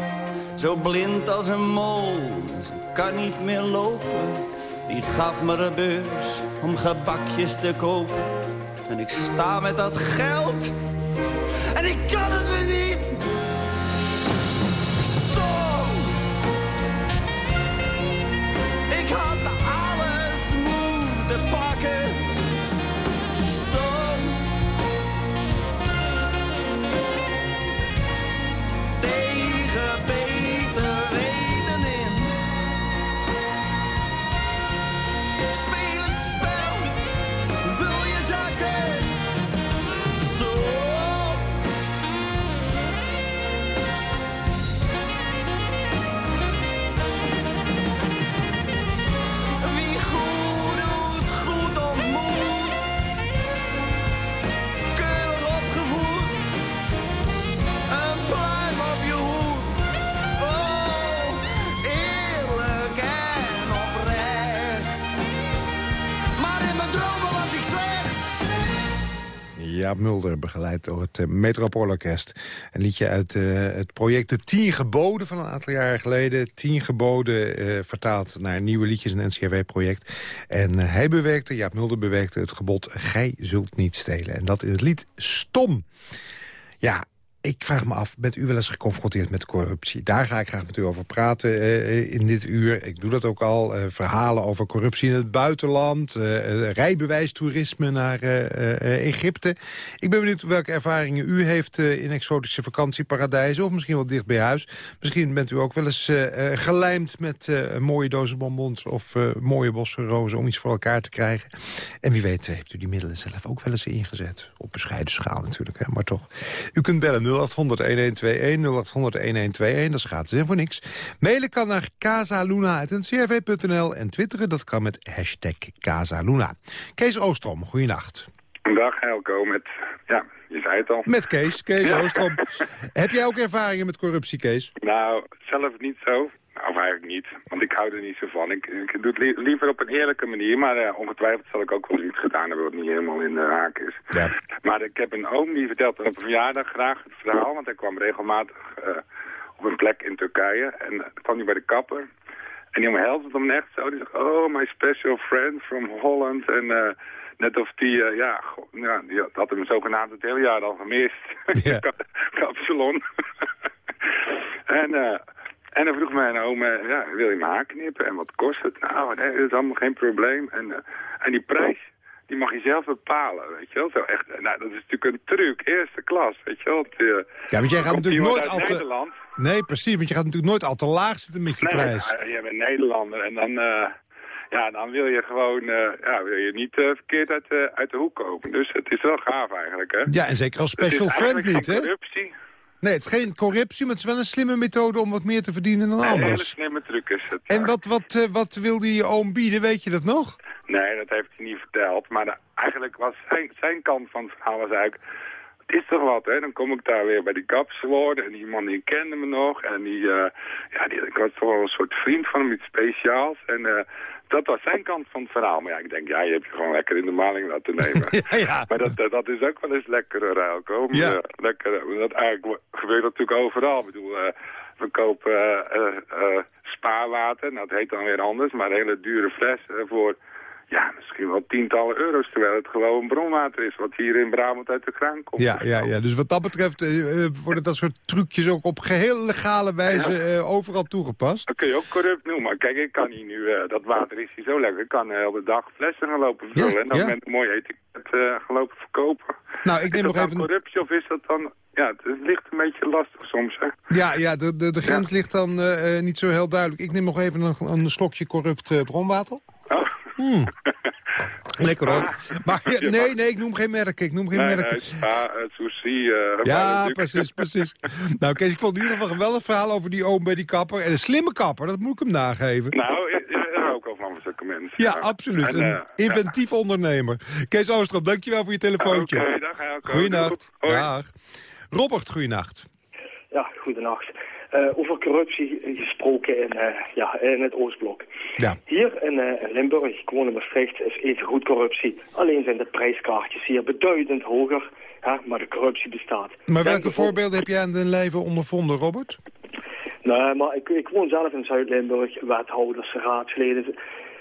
Zo blind als een mol, ze kan niet meer lopen. Die gaf me een beurs om gebakjes te kopen. En ik sta met dat geld. En ik kan het weer niet. Jaap Mulder, begeleid door het uh, Metropoolorkest. Een liedje uit eh, het project De Tien Geboden van een aantal jaren geleden. Tien Geboden eh, vertaald naar nieuwe liedjes, een NCRW-project. En eh, hij bewerkte, Jaap Mulder bewerkte het gebod... Gij zult niet stelen. En dat in het lied Stom. Ja, ik vraag me af, bent u wel eens geconfronteerd met corruptie? Daar ga ik graag met u over praten uh, in dit uur. Ik doe dat ook al. Uh, verhalen over corruptie in het buitenland. Uh, rijbewijstoerisme naar Egypte. Ik ben benieuwd welke ervaringen u heeft in exotische vakantieparadijzen. Of misschien wel dicht bij huis. Misschien bent u ook wel eens gelijmd met mooie dozen bonbons... of mooie bossen rozen om iets voor elkaar te krijgen. En wie weet heeft u die middelen zelf ook wel eens ingezet. Op bescheiden schaal natuurlijk, hè, maar toch. U kunt bellen 0800-1121, 0800-1121, dat is gratis en voor niks. Mailen kan naar casaluna.ncrv.nl en twitteren, dat kan met hashtag Casaluna. Kees Oostrom, goeienacht. Dag Helco, met, ja, je zei het al. Met Kees, Kees Oostrom. Heb jij ook ervaringen met corruptie, Kees? Nou, zelf niet zo. Of eigenlijk niet, want ik hou er niet zo van. Ik, ik doe het li liever op een eerlijke manier, maar uh, ongetwijfeld zal ik ook wel iets gedaan hebben wat niet helemaal in de haak is. Ja. Maar ik heb een oom die vertelt op een verjaardag graag het verhaal, want hij kwam regelmatig uh, op een plek in Turkije en uh, kwam hij bij de kapper. En die omhelst hem echt zo, die zegt, oh, my special friend from Holland. En net of die, ja, ja, die had hem zogenaamd het hele jaar al gemist. Ja. Kapsalon. en... En dan vroeg mijn oom, ja, wil je mijn haar knippen? En wat kost het? Nou, nee, dat is allemaal geen probleem. En, uh, en die prijs, die mag je zelf bepalen, weet je wel. Zo echt, nou, dat is natuurlijk een truc, eerste klas, weet je wel. Ja, want jij gaat natuurlijk nooit al te... Nederland. Nee, precies, want je gaat natuurlijk nooit al te laag zitten met je nee, prijs. Ja, je bent Nederlander en dan... Uh, ja, dan wil je gewoon uh, ja, wil je niet uh, verkeerd uit, uh, uit de hoek komen. Dus het is wel gaaf eigenlijk, hè? Ja, en zeker als special friend niet, hè? corruptie. Nee, het is geen corruptie, maar het is wel een slimme methode om wat meer te verdienen dan anders. Een hele slimme truc is het. En wat, wat, uh, wat wilde je oom bieden, weet je dat nog? Nee, dat heeft hij niet verteld. Maar de, eigenlijk was zijn, zijn kant van het verhaal was eigenlijk... Het is toch wat, hè? Dan kom ik daar weer bij die kapsalon en die man die kende me nog. En die, uh, ja, die, ik was toch wel een soort vriend van hem, iets speciaals. En uh, dat was zijn kant van het verhaal. Maar ja, ik denk, ja, je hebt je gewoon lekker in de maling laten nemen. ja, ja. Maar dat, dat is ook wel eens lekker, Ruilko. Ja. Uh, lekker, dat eigenlijk gebeurt natuurlijk overal. Ik bedoel, uh, we kopen spaarwater, nou, dat heet dan weer anders, maar een hele dure fles voor... Ja, misschien wel tientallen euro's, terwijl het gewoon bronwater is... wat hier in Brabant uit de kraan komt. Ja, ja, ja. dus wat dat betreft uh, worden dat soort trucjes ook op geheel legale wijze ja. uh, overal toegepast. Dat kun je ook corrupt noemen. Maar kijk, ik kan hier nu, uh, dat water is hier zo lekker. Ik kan de hele dag flessen gaan lopen vullen ja, en dan ja. met een mooi etiket gaan lopen verkopen. Nou, ik neem is nog dat even... corruptie of is dat dan... Ja, het ligt een beetje lastig soms, hè? Ja, ja de, de, de grens ligt dan niet zo heel duidelijk. Ik neem nog even een, een slokje corrupt bronwater. Oh. Hmm. Lekker hoor. Maar ja, nee, nee, ik noem geen merken. Ik noem geen nee, merken. Nee, spa, sushi. Uh, ja, precies, precies. nou, Kees, ik vond in ieder geval een geweldig verhaal over die oom bij die kapper. En een slimme kapper, dat moet ik hem nageven. Nou, ja, zulke mensen. Ja, absoluut. En, uh, een inventief ja. ondernemer. Kees Oostrop, dankjewel voor je telefoontje. Oké, okay, dag Helco. Goeienacht. Dag. Robert, goeienacht. Ja, goedenacht. Uh, over corruptie gesproken in, uh, ja, in het Oostblok. Ja. Hier in, uh, in Limburg, ik woon in Maastricht, is even goed corruptie. Alleen zijn de prijskaartjes hier beduidend hoger, hè, maar de corruptie bestaat. Maar welke voorbeelden heb jij aan den lijve ondervonden, Robert? Nee, maar ik, ik woon zelf in Zuid-Limburg, wethouders, raadsleden.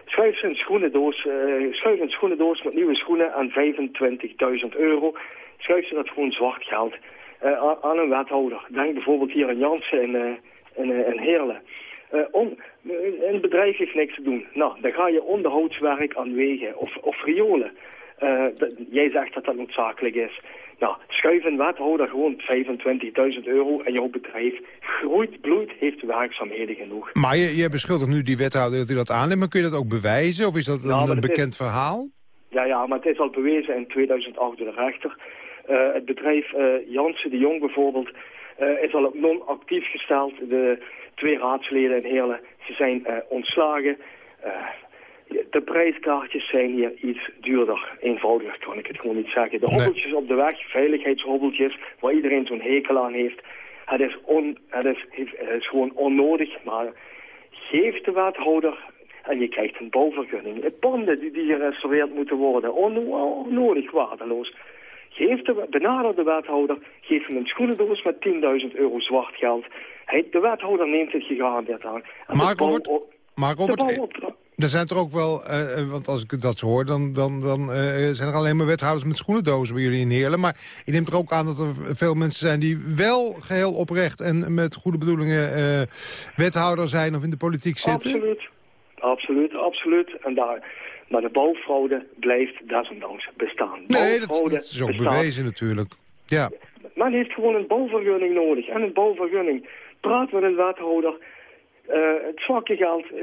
Schuif ze een schoenendoos, eh, schuif een schoenendoos met nieuwe schoenen aan 25.000 euro. Schuif ze dat gewoon zwart geld eh, aan- aan een wethouder. Denk bijvoorbeeld hier aan Jansen en, eh, en, eh, en Heerlen. Eh, on- een bedrijf heeft niks te doen. Nou, dan ga je onderhoudswerk aan wegen of, of riolen. Eh, jij zegt dat dat noodzakelijk is. Nou, schuif een wethouder gewoon 25.000 euro en jouw bedrijf groeit, bloeit, heeft werkzaamheden genoeg. Maar je, je beschuldigt nu die wethouder dat hij dat aanneemt. Maar kun je dat ook bewijzen? Of is dat een, is- bekend verhaal? Ja, ja, maar het is al bewezen in 2008 door de rechter. Eh, het bedrijf eh, Jansen de Jong bijvoorbeeld eh, is al op non-actief gesteld. De twee raadsleden in Heerlen, ze zijn ontslagen. De prijskaartjes zijn hier iets duurder. Eenvoudiger kan ik het gewoon niet zeggen. De Nee. hobbeltjes op de weg, veiligheidshobbeltjes, waar iedereen zo'n hekel aan heeft. Het is, on, het, is, het is gewoon onnodig, maar geef de wethouder en je krijgt een bouwvergunning. Panden die, die gerestaureerd moeten worden, on, onnodig waardeloos. Geef de, benader de wethouder, geef hem een schoenendoos met 10.000 euro zwart geld. Hij, de wethouder neemt het gegarandeerd aan. En Maar Robert, maar Robert, eh, er zijn toch ook wel, eh, eh, want als ik dat zo hoor... dan, dan, dan zijn er alleen maar wethouders met schoenendozen bij jullie in Heerlen. Maar ik neem er ook aan dat er veel mensen zijn die wel geheel oprecht... en met goede bedoelingen wethouder zijn of in de politiek zitten. Absoluut. Absoluut, absoluut. En daar, maar de bouwfraude blijft desondanks bestaan. Nee, dat, is ook bewezen natuurlijk. Ja. Men heeft gewoon een bouwvergunning nodig. En een bouwvergunning. Praat met een wethouder. Eh, het zwakke geld. eh,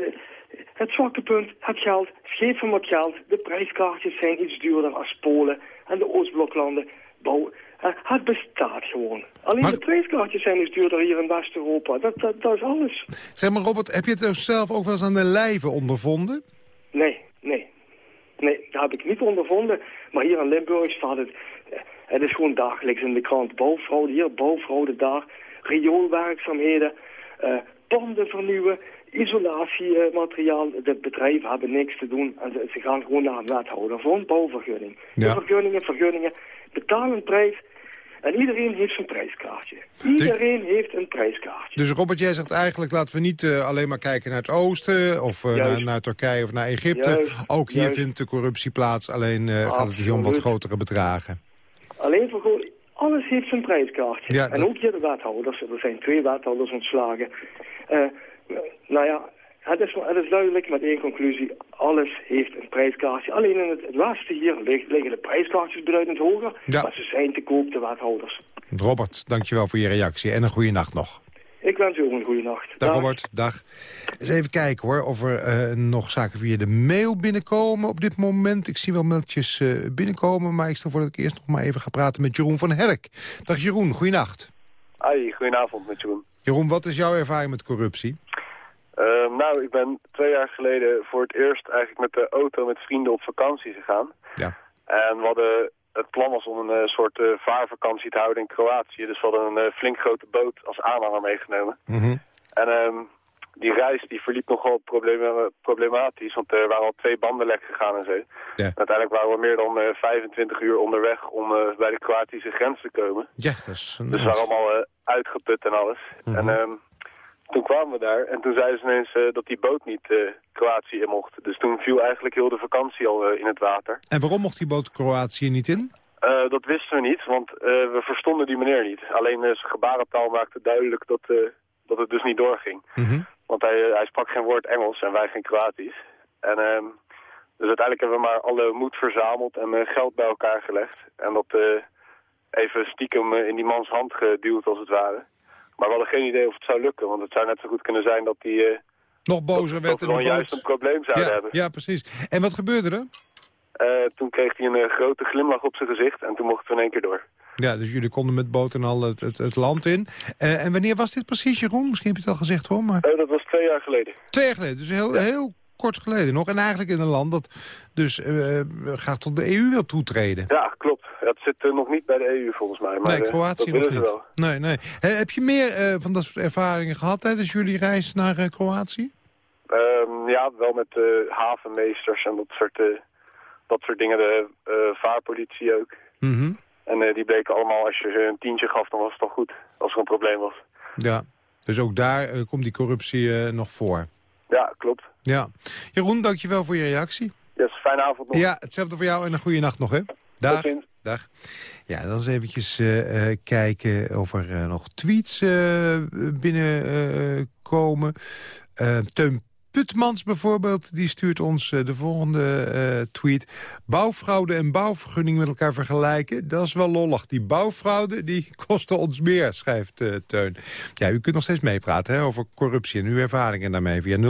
het zwakke punt, het geld. Geef hem wat geld. De prijskaartjes zijn iets duurder als Polen en de Oostbloklanden. Bouw, eh, het bestaat gewoon. Alleen Maar- de prijskaartjes zijn iets duurder hier in West-Europa. Dat, dat, dat is alles. Zeg maar Robert, heb je het dus zelf ook wel eens aan de lijve ondervonden? Nee, nee. Nee, dat heb ik niet ondervonden. Maar hier in Limburg staat het... eh, Het is gewoon dagelijks in de krant. Bouwfraude hier, bouwfraude daar. Rioolwerkzaamheden. eh panden vernieuwen. Isolatiemateriaal. De bedrijven hebben niks te doen. En ze, ze gaan gewoon naar een wethouder voor een bouwvergunning. Ja. De vergunningen, vergunningen. Betaal een prijs. En iedereen heeft zijn prijskaartje. Iedereen heeft een prijskaartje. Dus Robert, jij zegt eigenlijk laten we niet eh, alleen maar kijken naar het oosten... of eh, naar, naar Turkije of naar Egypte. Juist, Ook hier juist. vindt de corruptie plaats, alleen eh, gaat het hier om wat grotere bedragen. Alleen voor gewoon, alles heeft zijn prijskaartje. Ja, en dat- ook hier de wethouders. Er zijn twee wethouders ontslagen. Nou ja, het is, het is duidelijk met één conclusie. Alles heeft een prijskaartje. Alleen in het, het westen hier lig- liggen de prijskaartjes beduidend hoger. Ja. Maar ze zijn te koop, de wethouders. Robert, dankjewel voor je reactie en een goede nacht nog. Ik wens u ook een goede nacht. Dag Robert, dag. Eens even kijken hoor, of er eh, nog zaken via de mail binnenkomen op dit moment. Ik zie wel mailtjes eh, binnenkomen, maar ik stel voor dat ik eerst nog maar even ga praten met Jeroen van Herk. Dag Jeroen, goeienacht. Hoi, goedenavond met Jeroen. Jeroen, wat is jouw ervaring met corruptie? Eh, nou, ik ben twee jaar geleden voor het eerst eigenlijk met de auto met vrienden op vakantie gegaan. Ja. En we hadden, het plan was om een eh, soort eh, vaarvakantie te houden in Kroatië. Dus we hadden een flink grote boot als aanhanger meegenomen. En ehm, die reis die verliep nogal problema- problematisch, want er waren al twee banden lek gegaan en zo. Ja. Uiteindelijk waren we meer dan eh, 25 uur onderweg om bij de Kroatische grens te komen. Ja, dat is een Dus we waren allemaal uitgeput en alles. En ehm, toen kwamen we daar en toen zeiden ze ineens eh, dat die boot niet eh, Kroatië in mocht. Dus toen viel eigenlijk heel de vakantie al eh, in het water. En waarom mocht die boot Kroatië niet in? Dat wisten we niet, want we verstonden die meneer niet. Alleen zijn gebarentaal maakte duidelijk dat, dat het dus niet doorging. Want hij, hij sprak geen woord Engels en wij geen Kroatisch. En ehm, dus uiteindelijk hebben we maar alle moed verzameld en geld bij elkaar gelegd. En dat even stiekem in die mans hand geduwd als het ware. Maar we hadden geen idee of het zou lukken, want het zou net zo goed kunnen zijn dat die... eh, Nog bozer dat werd we dan de juist een probleem zouden Ja, hebben. ja, precies. En wat gebeurde er? Eh, toen kreeg hij een eh, grote glimlach op zijn gezicht en toen mochten we in één keer door. Ja, dus jullie konden met boot en al het, het, het land in. En wanneer was dit precies, Jeroen? Misschien heb je het al gezegd hoor, maar... Dat was twee jaar geleden. Twee jaar geleden, dus heel, heel kort geleden nog. En eigenlijk in een land dat dus eh, graag tot de EU wil toetreden. Ja, klopt. Het zit nog niet bij de EU volgens mij. Maar nee, eh, Kroatië dat nog niet. wel. Nee, nee. Heb je meer eh, van dat soort ervaringen gehad tijdens jullie reis naar Kroatië? Ehm, ja, wel met havenmeesters en dat soort, dat soort dingen. De vaarpolitie ook. Mhm. En die bleken allemaal, als je ze een tientje gaf, dan was het al goed. Als er een probleem was. Ja, dus ook daar komt die corruptie nog voor. Ja, klopt. Ja. Jeroen, dankjewel voor je reactie. Yes, fijne avond nog. Ja, hetzelfde voor jou en een goede nacht nog, hè? Dag. Dag. Ja, dan eens eventjes eh, eh, kijken of er eh, nog tweets eh, binnenkomen. Teun Putmans bijvoorbeeld, die stuurt ons eh, de volgende eh, tweet. Bouwfraude en bouwvergunning met elkaar vergelijken, dat is wel lollig. Die bouwfraude, die kosten ons meer, schrijft eh, Teun. Ja, u kunt nog steeds meepraten over corruptie en uw ervaringen daarmee. Via 0800-1121,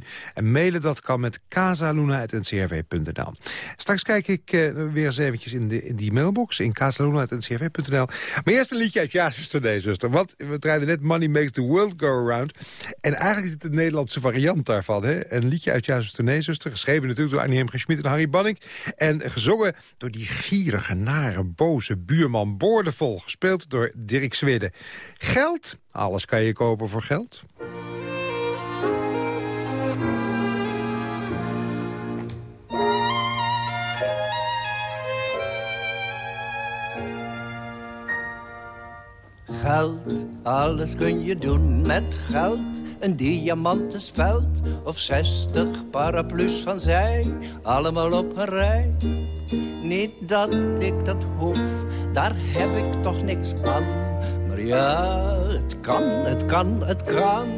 0800-1121. En mailen dat kan met casaluna.ncrv.nl. Straks kijk ik weer eens eventjes in, de, in die mailbox, in casaluna.ncrv.nl. Maar eerst een liedje uit Ja, zuster, nee, zuster. Want we draaiden net Money Makes the World Go Around. En eigenlijk is het de Nederlandse variant daarvan. Hè? Een liedje uit Juist Tourneezuster. Geschreven natuurlijk door Annie Hemge Schmid en Harry Banning. En gezongen door die gierige, nare, boze buurman Boordevol. Gespeeld door Dirk Zwidde. Geld? Alles kan je kopen voor geld. Geld, alles kun je doen met geld. Een diamanten speld of zestig paraplu's van zij. Allemaal op een rij. Niet dat ik dat hoef, daar heb ik toch niks aan. Maar ja, het kan, het kan, het kan.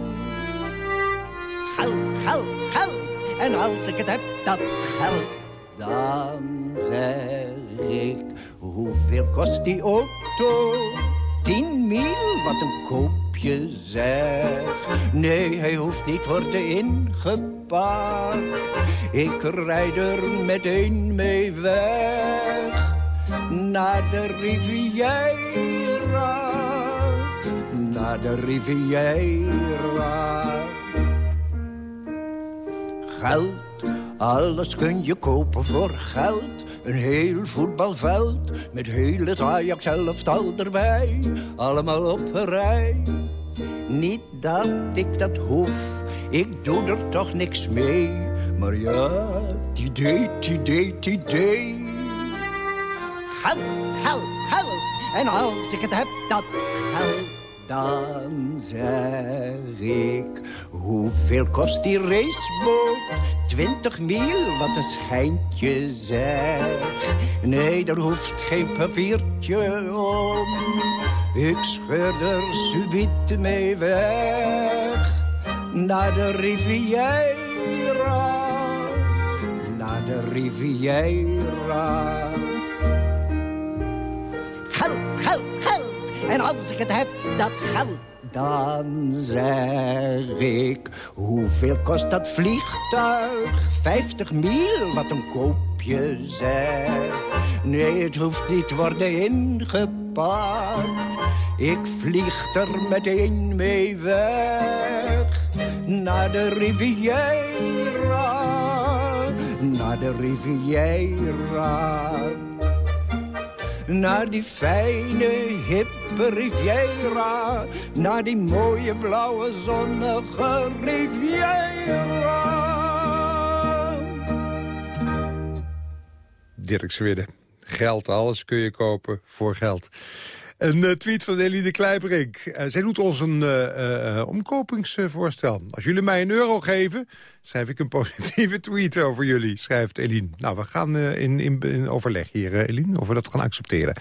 Geld, geld, geld. En als ik het heb, dat geld, dan zeg ik... Hoeveel kost die auto? Tien mil, wat een koopje zeg. Nee, hij hoeft niet worden ingepakt. Ik rijd er meteen mee weg. Naar de Riviera. Naar de Riviera. Geld, alles kun je kopen voor geld. Een heel voetbalveld met heel het Ajax elftal erbij. Allemaal op een rij. Niet dat ik dat hoef, ik doe er toch niks mee. Maar ja, het idee, het idee, het idee. Geld, geld, geld. En als ik het heb, dat geld. Dan zeg ik, hoeveel kost die raceboot? Twintig mil, wat een schijntje zeg. Nee, daar hoeft geen papiertje om. Ik scheur er subiet mee weg. Naar de Riviera. Naar de Riviera. Geld, geld, geld. En als ik het heb, dat geld, dan zeg ik... Hoeveel kost dat vliegtuig? Vijftig mil, wat een koopje zeg. Nee, het hoeft niet worden ingepakt. Ik vlieg er meteen mee weg. Naar de Riviera. Naar de Riviera naar die fijne, Riviera. Naar die mooie, blauwe, zonnige Riviera. Dirk Zwidde. Geld, alles kun je kopen voor geld. Een uh, tweet van Eline Kleibrink. Uh, zij doet ons een uh, omkopingsvoorstel. Als jullie mij een euro geven, schrijf ik een positieve tweet over jullie, schrijft Eline. Nou, we gaan in, in, in, overleg hier, Eline, of we dat gaan accepteren.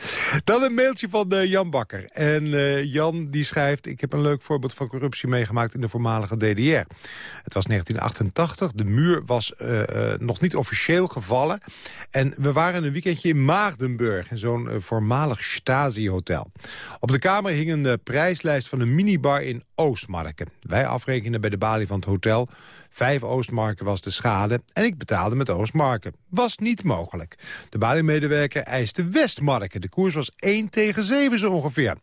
Dan een mailtje van Jan Bakker. En Jan die schrijft, ik heb een leuk voorbeeld van corruptie meegemaakt in de voormalige DDR. Het was 1988, de muur was nog niet officieel gevallen. En we waren een weekendje in Maagdenburg, in zo'n voormalig Stasi-hotel. Op de kamer hing een uh, prijslijst van een minibar in Oostmarken. Wij afrekenen bij de balie van het hotel. Vijf Oostmarken was de schade en ik betaalde met Oostmarken. Was niet mogelijk. De baliemedewerker eiste Westmarken. De koers was 1 tegen 7 zo ongeveer.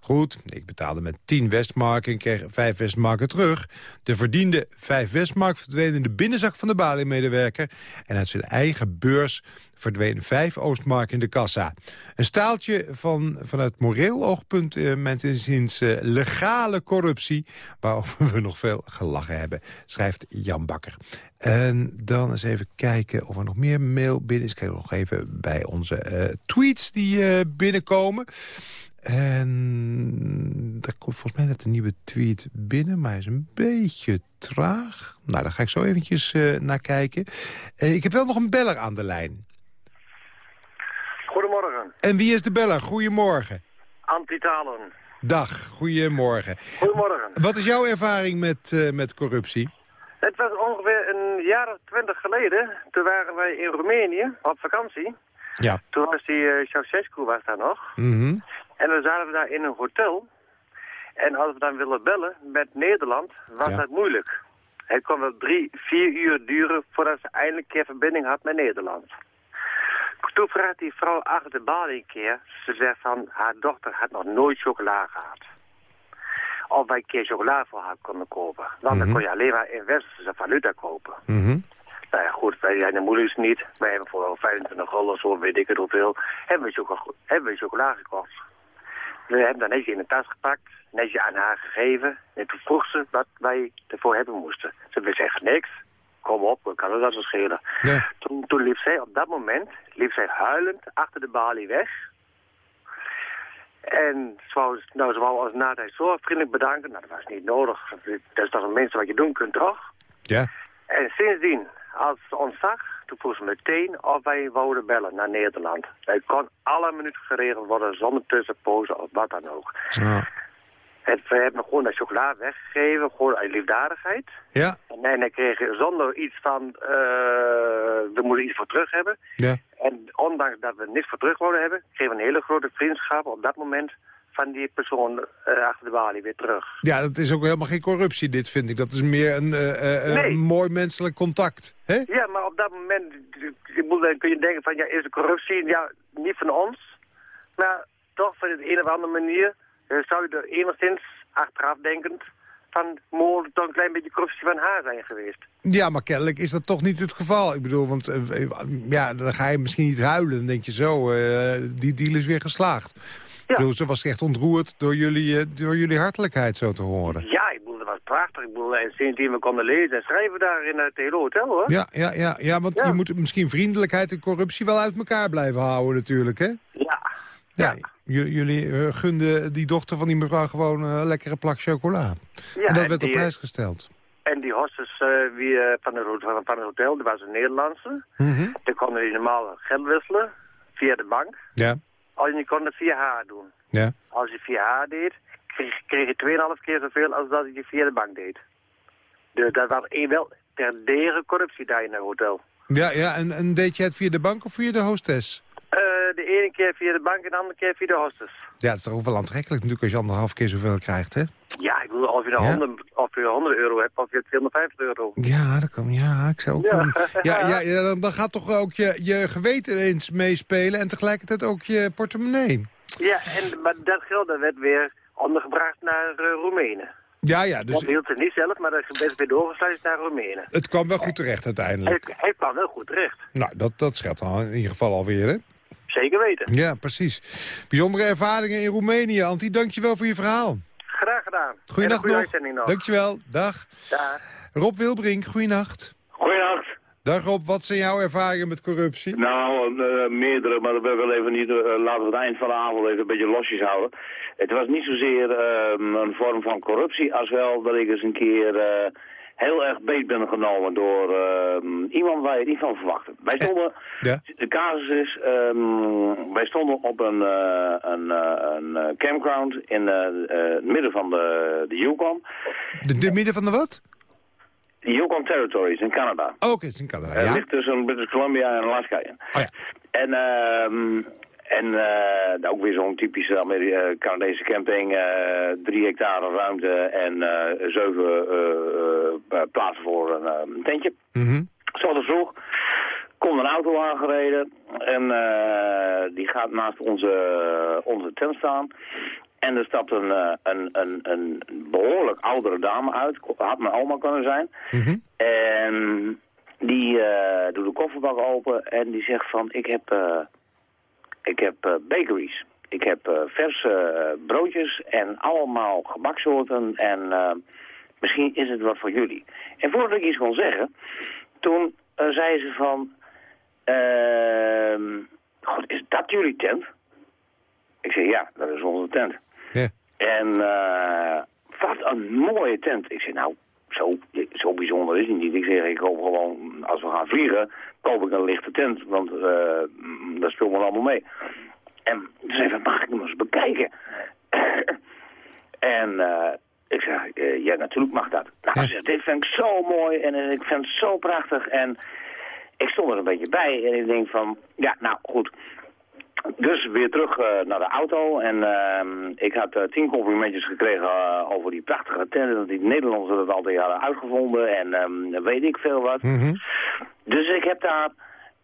Goed, ik betaalde met 10 Westmarken en kreeg 5 Westmarken terug. De verdiende 5 Westmark verdween in de binnenzak van de baliemedewerker... en uit zijn eigen beurs verdwenen vijf Oostmark in de kassa. Een staaltje van, vanuit moreel oogpunt, uh, met inziens uh, legale corruptie... waarover we nog veel gelachen hebben, schrijft Jan Bakker. En dan eens even kijken of er nog meer mail binnen is. Kijk nog even bij onze uh, tweets die binnenkomen. En daar komt volgens mij net een nieuwe tweet binnen, maar hij is een beetje traag. Nou, daar ga ik zo eventjes eh, naar kijken. Eh, ik heb wel nog een beller aan de lijn. Goedemorgen. En wie is de beller? Goedemorgen. Antitalen. Dag, goedemorgen. Goedemorgen. Wat is jouw ervaring met, eh, met corruptie? Het was ongeveer een jaar of twintig geleden. Toen waren wij in Roemenië op vakantie. Ja. Toen was die eh, Ceausescu was daar nog. Mhm. En dan zaten we daar in een hotel. En als we dan willen bellen met Nederland, was Ja. dat moeilijk. Het kon wel drie, vier uur duren voordat ze eindelijk een keer verbinding had met Nederland. Toen vraagt die vrouw achter de balie een keer. Ze zegt van, haar dochter had nog nooit chocola gehad. Of wij een keer chocola voor haar konden kopen. Want dan kon je alleen maar in westerse valuta kopen. Mhm. Nou ja, goed, wij zijn de moeilijkste niet. Wij hebben voor 25 gulden of zo, weet ik het hoeveel, hebben we, choco hebben we chocola gekocht. We hebben dat netjes in de tas gepakt, netjes aan haar gegeven. En toen vroeg ze wat wij ervoor hebben moesten. Ze wist echt niks. Kom op, we kan het dat zo schelen. Ja. Toen, toen liep zij op dat moment, liep zij huilend achter de balie weg. En ze wou, nou, ze wou ons na tijd zo vriendelijk bedanken. Nou, dat was niet nodig. Dat is toch het minste wat je doen kunt, toch? Ja. En sindsdien, als ze ons zag, toen vroeg ze meteen of wij wouden bellen naar Nederland. Wij kon alle minuten geregeld worden zonder tussenpozen of wat dan ook. Ja. En we hebben gewoon dat chocola weggegeven, gewoon uit liefdadigheid. Ja. En, en dan kreeg je zonder iets van, eh, we moeten iets voor terug hebben. Ja. En ondanks dat we niks voor terug wouden hebben, kregen we een hele grote vriendschap op dat moment van die persoon eh, achter de balie weer terug. Ja, dat is ook helemaal geen corruptie, dit vind ik. Dat is meer een eh, mooi menselijk contact. Hè? Ja, maar op dat moment je moet, dan kun je denken van, ja, is er corruptie? Ja, niet van ons. Maar toch, van de een of andere manier, zou je er enigszins achteraf denkend van, moet toch een klein beetje corruptie van haar zijn geweest. Ja, maar kennelijk is dat toch niet het geval. Ik bedoel, want eh, eh, ja, dan ga je misschien niet huilen. Dan denk je zo, eh, die deal is weer geslaagd. Ik bedoel, ze was echt ontroerd door jullie, eh, door jullie hartelijkheid zo te horen. Ja, ik bedoel, dat was prachtig. Ik bedoel, en sindsdien we konden lezen en schrijven daar in het hele hotel, hoor. Ja, ja, ja, ja want je moet misschien vriendelijkheid en corruptie wel uit elkaar blijven houden natuurlijk, hè? Ja. Jullie eh, gunden die dochter van die mevrouw gewoon eh, een lekkere plak chocola. Ja, en dat en werd op prijs gesteld. En die hostess eh, wie, eh, van, het, van, hotel, die was een Nederlandse. Mhm. Die konden die normaal geld wisselen via de bank. Ja, Als je kon het via haar doen. ja. Als je via haar deed, kreeg, kreeg je 2,5 keer zoveel als dat je via de bank deed. Dus dat was wel terdege corruptie daar in het hotel. Ja, ja en, en deed je het via de bank of via de hostess? Eh, de ene keer via de bank en de andere keer via de hostess. Ja, het is toch ook wel aantrekkelijk natuurlijk als je anderhalf keer zoveel krijgt, hè? Ja, ik bedoel, of je, nou Ja. 100, of je 100 euro hebt of je 250 euro. Ja, dat kan. Ja, ik zou ook. Ja. Ja, ja, ja dan, dan gaat toch ook je, je geweten eens meespelen en tegelijkertijd ook je portemonnee. Ja, en, maar dat geld dat werd weer ondergebracht naar uh, Roemenen. Ja, ja, Dat dus hield ze niet zelf, maar dat werd weer doorgesluist naar Roemenen. het kwam wel goed terecht uiteindelijk. Hij, hij kwam wel goed terecht. Nou, dat, dat scheelt dan in ieder geval alweer, hè? Zeker weten. Ja, precies. Bijzondere ervaringen in Roemenië. Antti, dankjewel voor je verhaal. Graag gedaan. Goeienacht nog. nog. Dankjewel. Dag. Dag. Rob Wilbrink, goeienacht. Goeienacht. Dag Rob, wat zijn jouw ervaringen met corruptie? Nou, eh, meerdere, maar dat wil ik wel even niet. eh, laten we het eind van de avond even een beetje losjes houden. Het was niet zozeer eh, een vorm van corruptie, als wel dat ik eens een keer eh, heel erg beet ben genomen door eh, iemand waar je niet van verwachtte. Wij stonden, Ja. de casus is, ehm, wij stonden op een, eh, een, eh, een eh, campground in eh, eh, het midden van de, de Yukon. De, de midden van de wat? De Yukon Territories in Canada. Oh, oké, het in Canada, Het ja. ligt tussen British Columbia en Alaska in. Oh ja. En, ehm en eh, ook weer zo'n typische eh, Canadese camping. eh, drie hectare ruimte en zeven plaatsen voor een tentje. Mhm. Zoals vroeg komt een auto aangereden en die gaat naast onze, onze tent staan. En er stapt een, een, een, een behoorlijk oudere dame uit, had mijn oma kunnen zijn. En die doet de kofferbak open en die zegt van ik heb, ik heb eh, bakeries. Ik heb eh, verse eh, broodjes en allemaal gebaksoorten en misschien is het wat voor jullie. En voordat ik iets kon zeggen, toen zei ze van, ehm, God, is dat jullie tent? Ik zeg, ja, dat is onze tent. Ja. En wat een mooie tent. Ik zeg, nou, zo, zo bijzonder is het niet. Ik zeg, ik koop gewoon, als we gaan vliegen, koop ik een lichte tent. Want mm, dat speelt me allemaal mee. En toen zei hij, mag ik hem eens bekijken? en eh, ik zeg, eh, ja, natuurlijk mag dat. Nou, ze zegt, dit vind ik zo mooi en ik vind het zo prachtig. En ik stond er een beetje bij en ik denk van, ja, nou goed. Dus weer terug eh, naar de auto en ehm, ik had eh, tien complimentjes gekregen eh, over die prachtige tent. Dat die Nederlanders dat altijd hadden uitgevonden en ehm, weet ik veel wat. Dus ik heb daar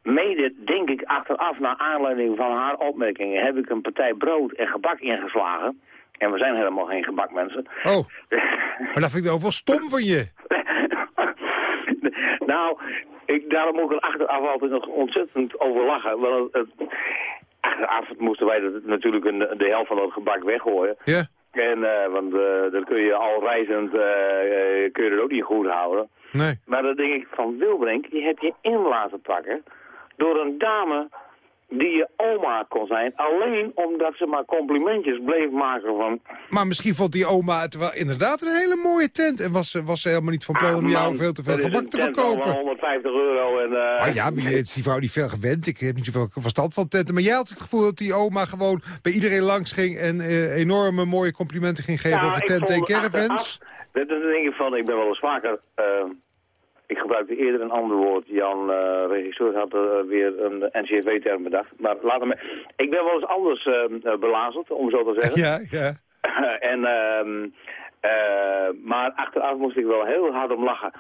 mede, denk ik, achteraf naar aanleiding van haar opmerkingen... heb ik een partij brood en gebak ingeslagen. En we zijn helemaal geen gebakmensen. Oh, maar dat vind ik ook wel stom van je. nou, ik, daarom moet ik er achteraf altijd nog ontzettend over lachen. Want het, het- achteraf moesten wij dat, natuurlijk een, de helft van dat gebak weggooien. Ja. En, eh, want eh dat kun je al reizend, eh, kun je er ook niet goed houden. Nee. Maar dan denk ik van Wilbrink, die heb je in laten pakken door een dame die je oma kon zijn. Alleen omdat ze maar complimentjes bleef maken van... Maar misschien vond die oma het wel inderdaad een hele mooie tent. En was, ze- was ze helemaal niet van plan om Ah, jou man, veel te veel is gebak te verkopen. 150 euro en... eh, Oh ja, wie is die vrouw niet veel gewend? Ik heb niet zoveel verstand van tenten. Maar jij had het gevoel dat die oma gewoon bij iedereen langs ging... en eh, enorme mooie complimenten ging geven Nou, over tenten en caravans? Dat dat denk ik van, ik ben wel eens vaker... eh, ik gebruikte eerder een ander woord. Jan, eh, regisseur, had er weer een NCV-term bedacht. Maar laat me... Ik ben wel eens anders eh, eh, belazerd, om zo te zeggen. Ja, ja. en, ehm, eh, maar achteraf moest ik wel heel hard om lachen.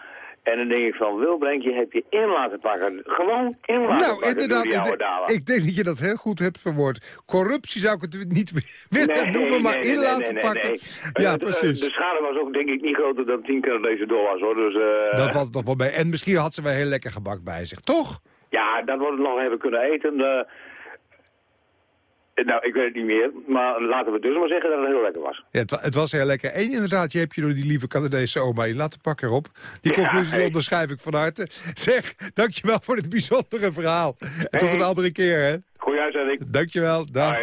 En dan denk ik van, Wilbrink, je hebt je in laten pakken. Gewoon in laten Nou, pakken inderdaad. Ik, denk dat je dat heel goed hebt verwoord. Corruptie zou ik het niet willen noemen, maar in laten pakken. Ja, precies. De schade was ook denk ik niet groter dan 10 Canadese dollars hoor. Dus, eh, Dat valt nog wel bij. En misschien had ze wel heel lekker gebak bij zich, toch? Ja, dat we het nog hebben kunnen eten. eh, nou, ik weet het niet meer. Maar laten we dus maar zeggen dat het heel lekker was. Ja, het, wa- het was heel lekker. En inderdaad, je hebt je door die lieve Canadese oma in laten pakken erop. Die Ja, conclusie hey. onderschrijf ik van harte. Zeg, dankjewel voor dit bijzondere verhaal. En tot een andere keer, hè? Goeie uitzending. Dankjewel, dag.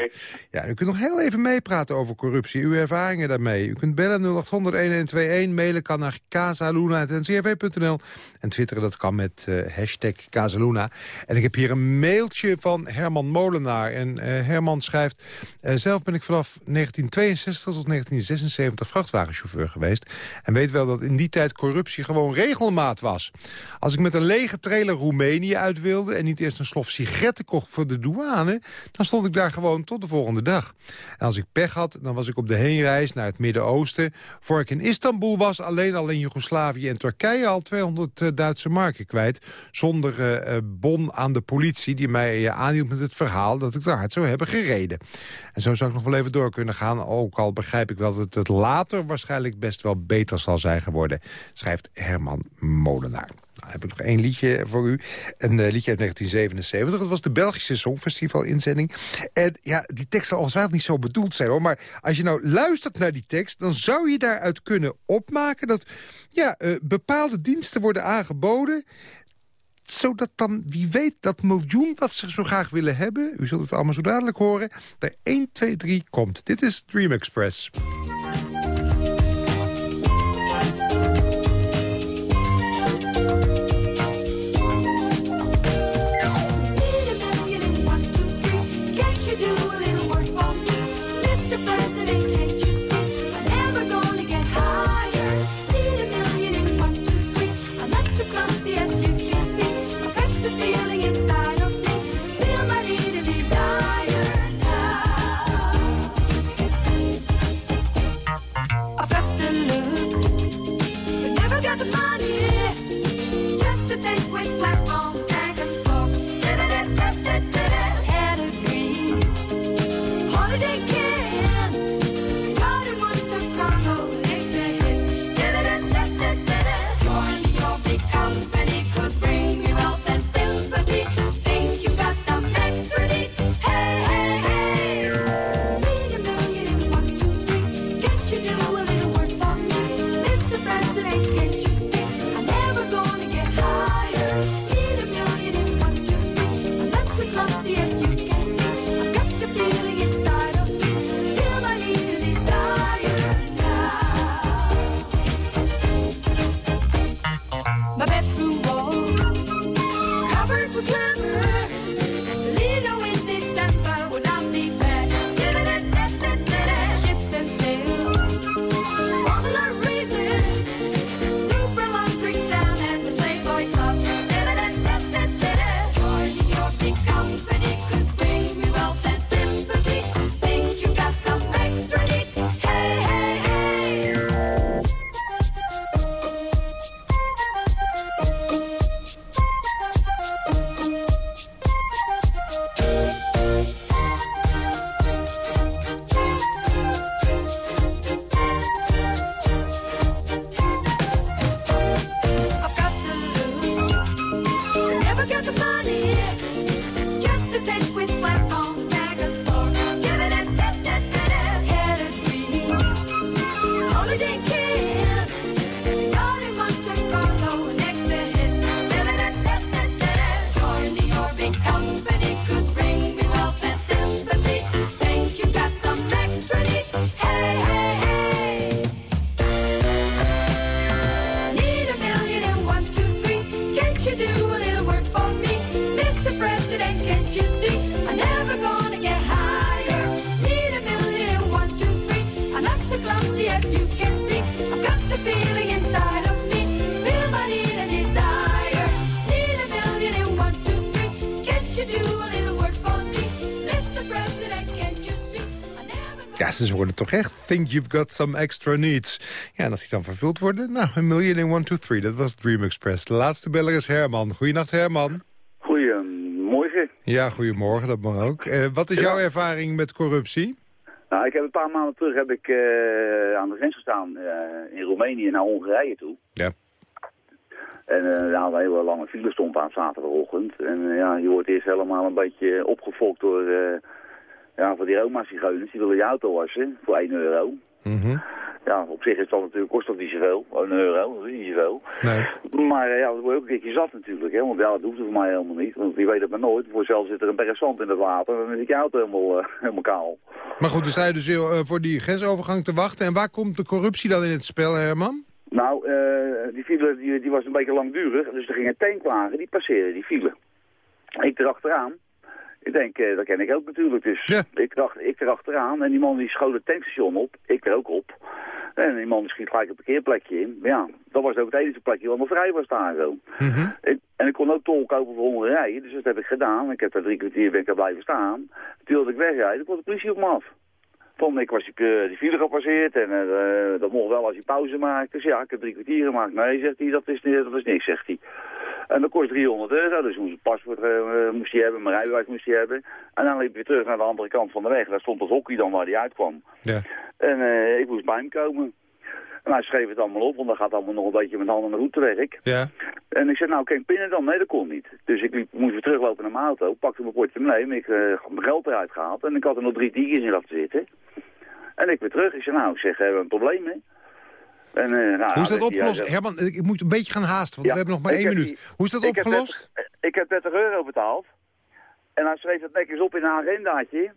Ja, u kunt nog heel even meepraten over corruptie, uw ervaringen daarmee. U kunt bellen 0800-1121, mailen kan naar casaluna.ncrv.nl en twitteren dat kan met eh, hashtag Casaluna. En ik heb hier een mailtje van Herman Molenaar. En eh, Herman schrijft, eh, zelf ben ik vanaf 1962 tot 1976 vrachtwagenchauffeur geweest. En weet wel dat in die tijd corruptie gewoon regelmaat was. Als ik met een lege trailer Roemenië uit wilde... en niet eerst een slof sigaretten kocht voor de douane... dan stond ik daar gewoon tot de volgende dag. En als ik pech had, dan was ik op de heenreis naar het Midden-Oosten. Voor ik in Istanbul was, alleen al in Joegoslavië en Turkije... al 200 eh, Duitse marken kwijt. Zonder eh, eh, bon aan de politie die mij aanhield met het verhaal... dat ik te hard zou hebben gereden. En zo zou ik nog wel even door kunnen gaan. Ook al begrijp ik wel dat het later waarschijnlijk best wel beter zal zijn geworden. Schrijft Herman Molenaar. Nou, heb ik nog één liedje voor u. Een eh, liedje uit 1977. Dat was de Belgische Songfestival-inzending. En ja, die tekst zal ongetwijfeld niet zo bedoeld zijn, hoor. Maar als je nou luistert naar die tekst... dan zou je daaruit kunnen opmaken dat ja, eh, bepaalde diensten worden aangeboden zodat dan, wie weet, dat miljoen wat ze zo graag willen hebben... u zult het allemaal zo dadelijk horen, er 1, 2, 3 komt. Dit is Dream Express. Ja, ze worden toch echt think you've got some extra needs. Ja, en als die dan vervuld worden, nou, een million in one, two, three. Dat was Dream Express. De laatste beller is Herman. Goedenacht, Herman. Goedemorgen. Ja, goedemorgen, dat mag ook. Eh, wat is jouw ervaring met corruptie? Nou, ik heb een paar maanden terug heb ik, eh, aan de grens gestaan eh, in Roemenië naar Hongarije toe. Ja. En eh ja, een hele lange file stond aan zaterdagochtend. En ja, je wordt eerst helemaal een beetje opgefokt door ja, voor die Roma-zigeuners. Die willen je auto wassen voor 1 euro. Mhm. Ja, op zich is dat natuurlijk, kost dat niet zoveel. Een euro, dat is niet zoveel. Nee. Maar eh, ja, dat wordt ook een keertje zat natuurlijk. Hè? Want ja, dat hoeft voor mij helemaal niet. Want wie weet het maar nooit. Voor zelf zit er een berg zand in het water. Dan is je auto helemaal, eh, helemaal kaal. Maar goed, dan sta je dus eh, voor die grensovergang te wachten. En waar komt de corruptie dan in het spel, Herman? Nou, die file die, die was een beetje langdurig. Dus er ging een tankwagen, die passeerde die file. Ik erachteraan. Ik denk, eh, dat ken ik ook natuurlijk. Dus ik, dacht, ik erachteraan. En die man die schoot het tankstation op. Ik er ook op. En die man schiet gelijk een parkeerplekje in. Maar ja, dat was ook het enige plekje waar me vrij was daar zo. Ik- en ik kon ook tol kopen voor Hongarije. Dus dat heb ik gedaan. Ik heb daar drie kwartier ben ik daar blijven staan. Toen wilde ik wegrijden, kwam de politie op me af. Van, ik was die, eh, die file gepasseerd en eh, dat mocht wel als je pauze maakt. Dus ja, ik heb drie kwartier gemaakt. Nee, zegt hij, dat is, dat is niks, zegt hij. En dat kost 300 euro, dus moest een paspoort eh, moest hij hebben, mijn rijbewijs moest hij hebben. En dan liep ik weer terug naar de andere kant van de weg. Daar stond het hockey dan waar hij uitkwam. Ja. En eh, ik moest bij hem komen. En hij schreef het allemaal op, want dan gaat allemaal nog een beetje met handen en voeten te werk. Ja. En ik zei, nou, ik pinnen dan? Nee, dat kon niet. Dus ik liep, moest weer teruglopen naar mijn auto, pakte mijn portemonnee, ik eh, mijn geld eruit gehaald. En ik had er nog drie tigers in laten zitten. En ik weer terug. Ik zei, nou, ik zeg, hebben we een probleem, hè? En, eh, nou, Hoe is dat opgelost? Herman, ik moet een beetje gaan haasten, want Ja, we hebben nog maar één heb minuut. Hoe is dat ik heb opgelost? 30 ik heb 30 euro betaald. En hij schreef het netjes op in een agendaatje.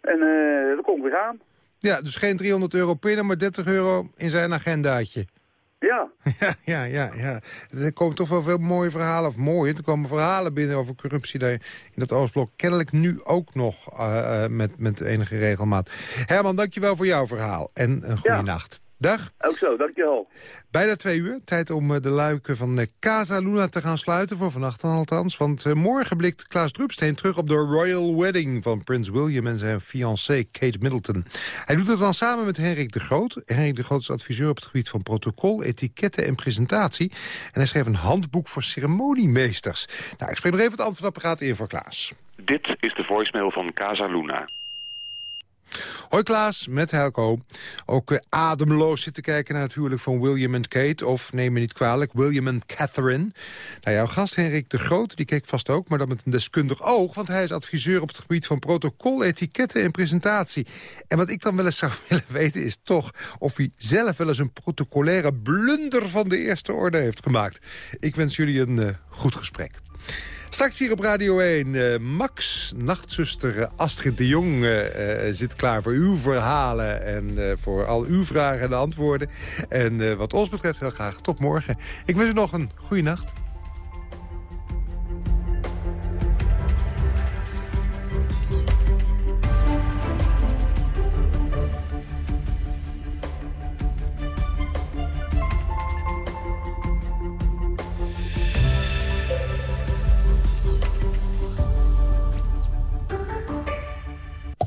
En eh dan kon ik weer gaan. Ja, dus geen 300 euro pinnen, maar 30 euro in zijn agendaatje. Ja. Ja, ja, ja, ja. Er komen toch wel veel mooie verhalen, of mooie, er komen verhalen binnen over corruptie daar in dat Oostblok. Kennelijk nu ook nog eh, eh, met, met enige regelmaat. Herman, dankjewel voor jouw verhaal en een goede nacht. Dag. Ook zo, dankjewel. Bijna twee uur. Tijd om eh, de luiken van eh, Casa Luna te gaan sluiten. Voor vannacht dan althans. Want eh, morgen blikt Klaas Drupsteen terug op de Royal Wedding... van Prins William en zijn fiancée Kate Middleton. Hij doet het dan samen met Henrik de Groot. Henrik de Groot is adviseur op het gebied van protocol, etiketten en presentatie. En hij schreef een handboek voor ceremoniemeesters. Nou, ik spreek nog even het antwoordapparaat in voor Klaas. Dit is de voicemail van Casa Luna. Hoi Klaas, met Helco. Ook eh, ademloos zitten kijken naar het huwelijk van William en Kate. Of, neem me niet kwalijk, William en Catherine. Nou, jouw gast Henrik de Groot, die keek vast ook... maar dan met een deskundig oog, want hij is adviseur... op het gebied van protocol, etiketten en presentatie. En wat ik dan wel eens zou willen weten is toch... of hij zelf wel eens een protocolaire blunder van de eerste orde heeft gemaakt. Ik wens jullie een eh, goed gesprek. Straks hier op Radio 1, eh, Max, nachtzuster eh, Astrid de Jong... eh, zit klaar voor uw verhalen en voor al uw vragen en antwoorden. En wat ons betreft heel graag tot morgen. Ik wens u nog een goede nacht.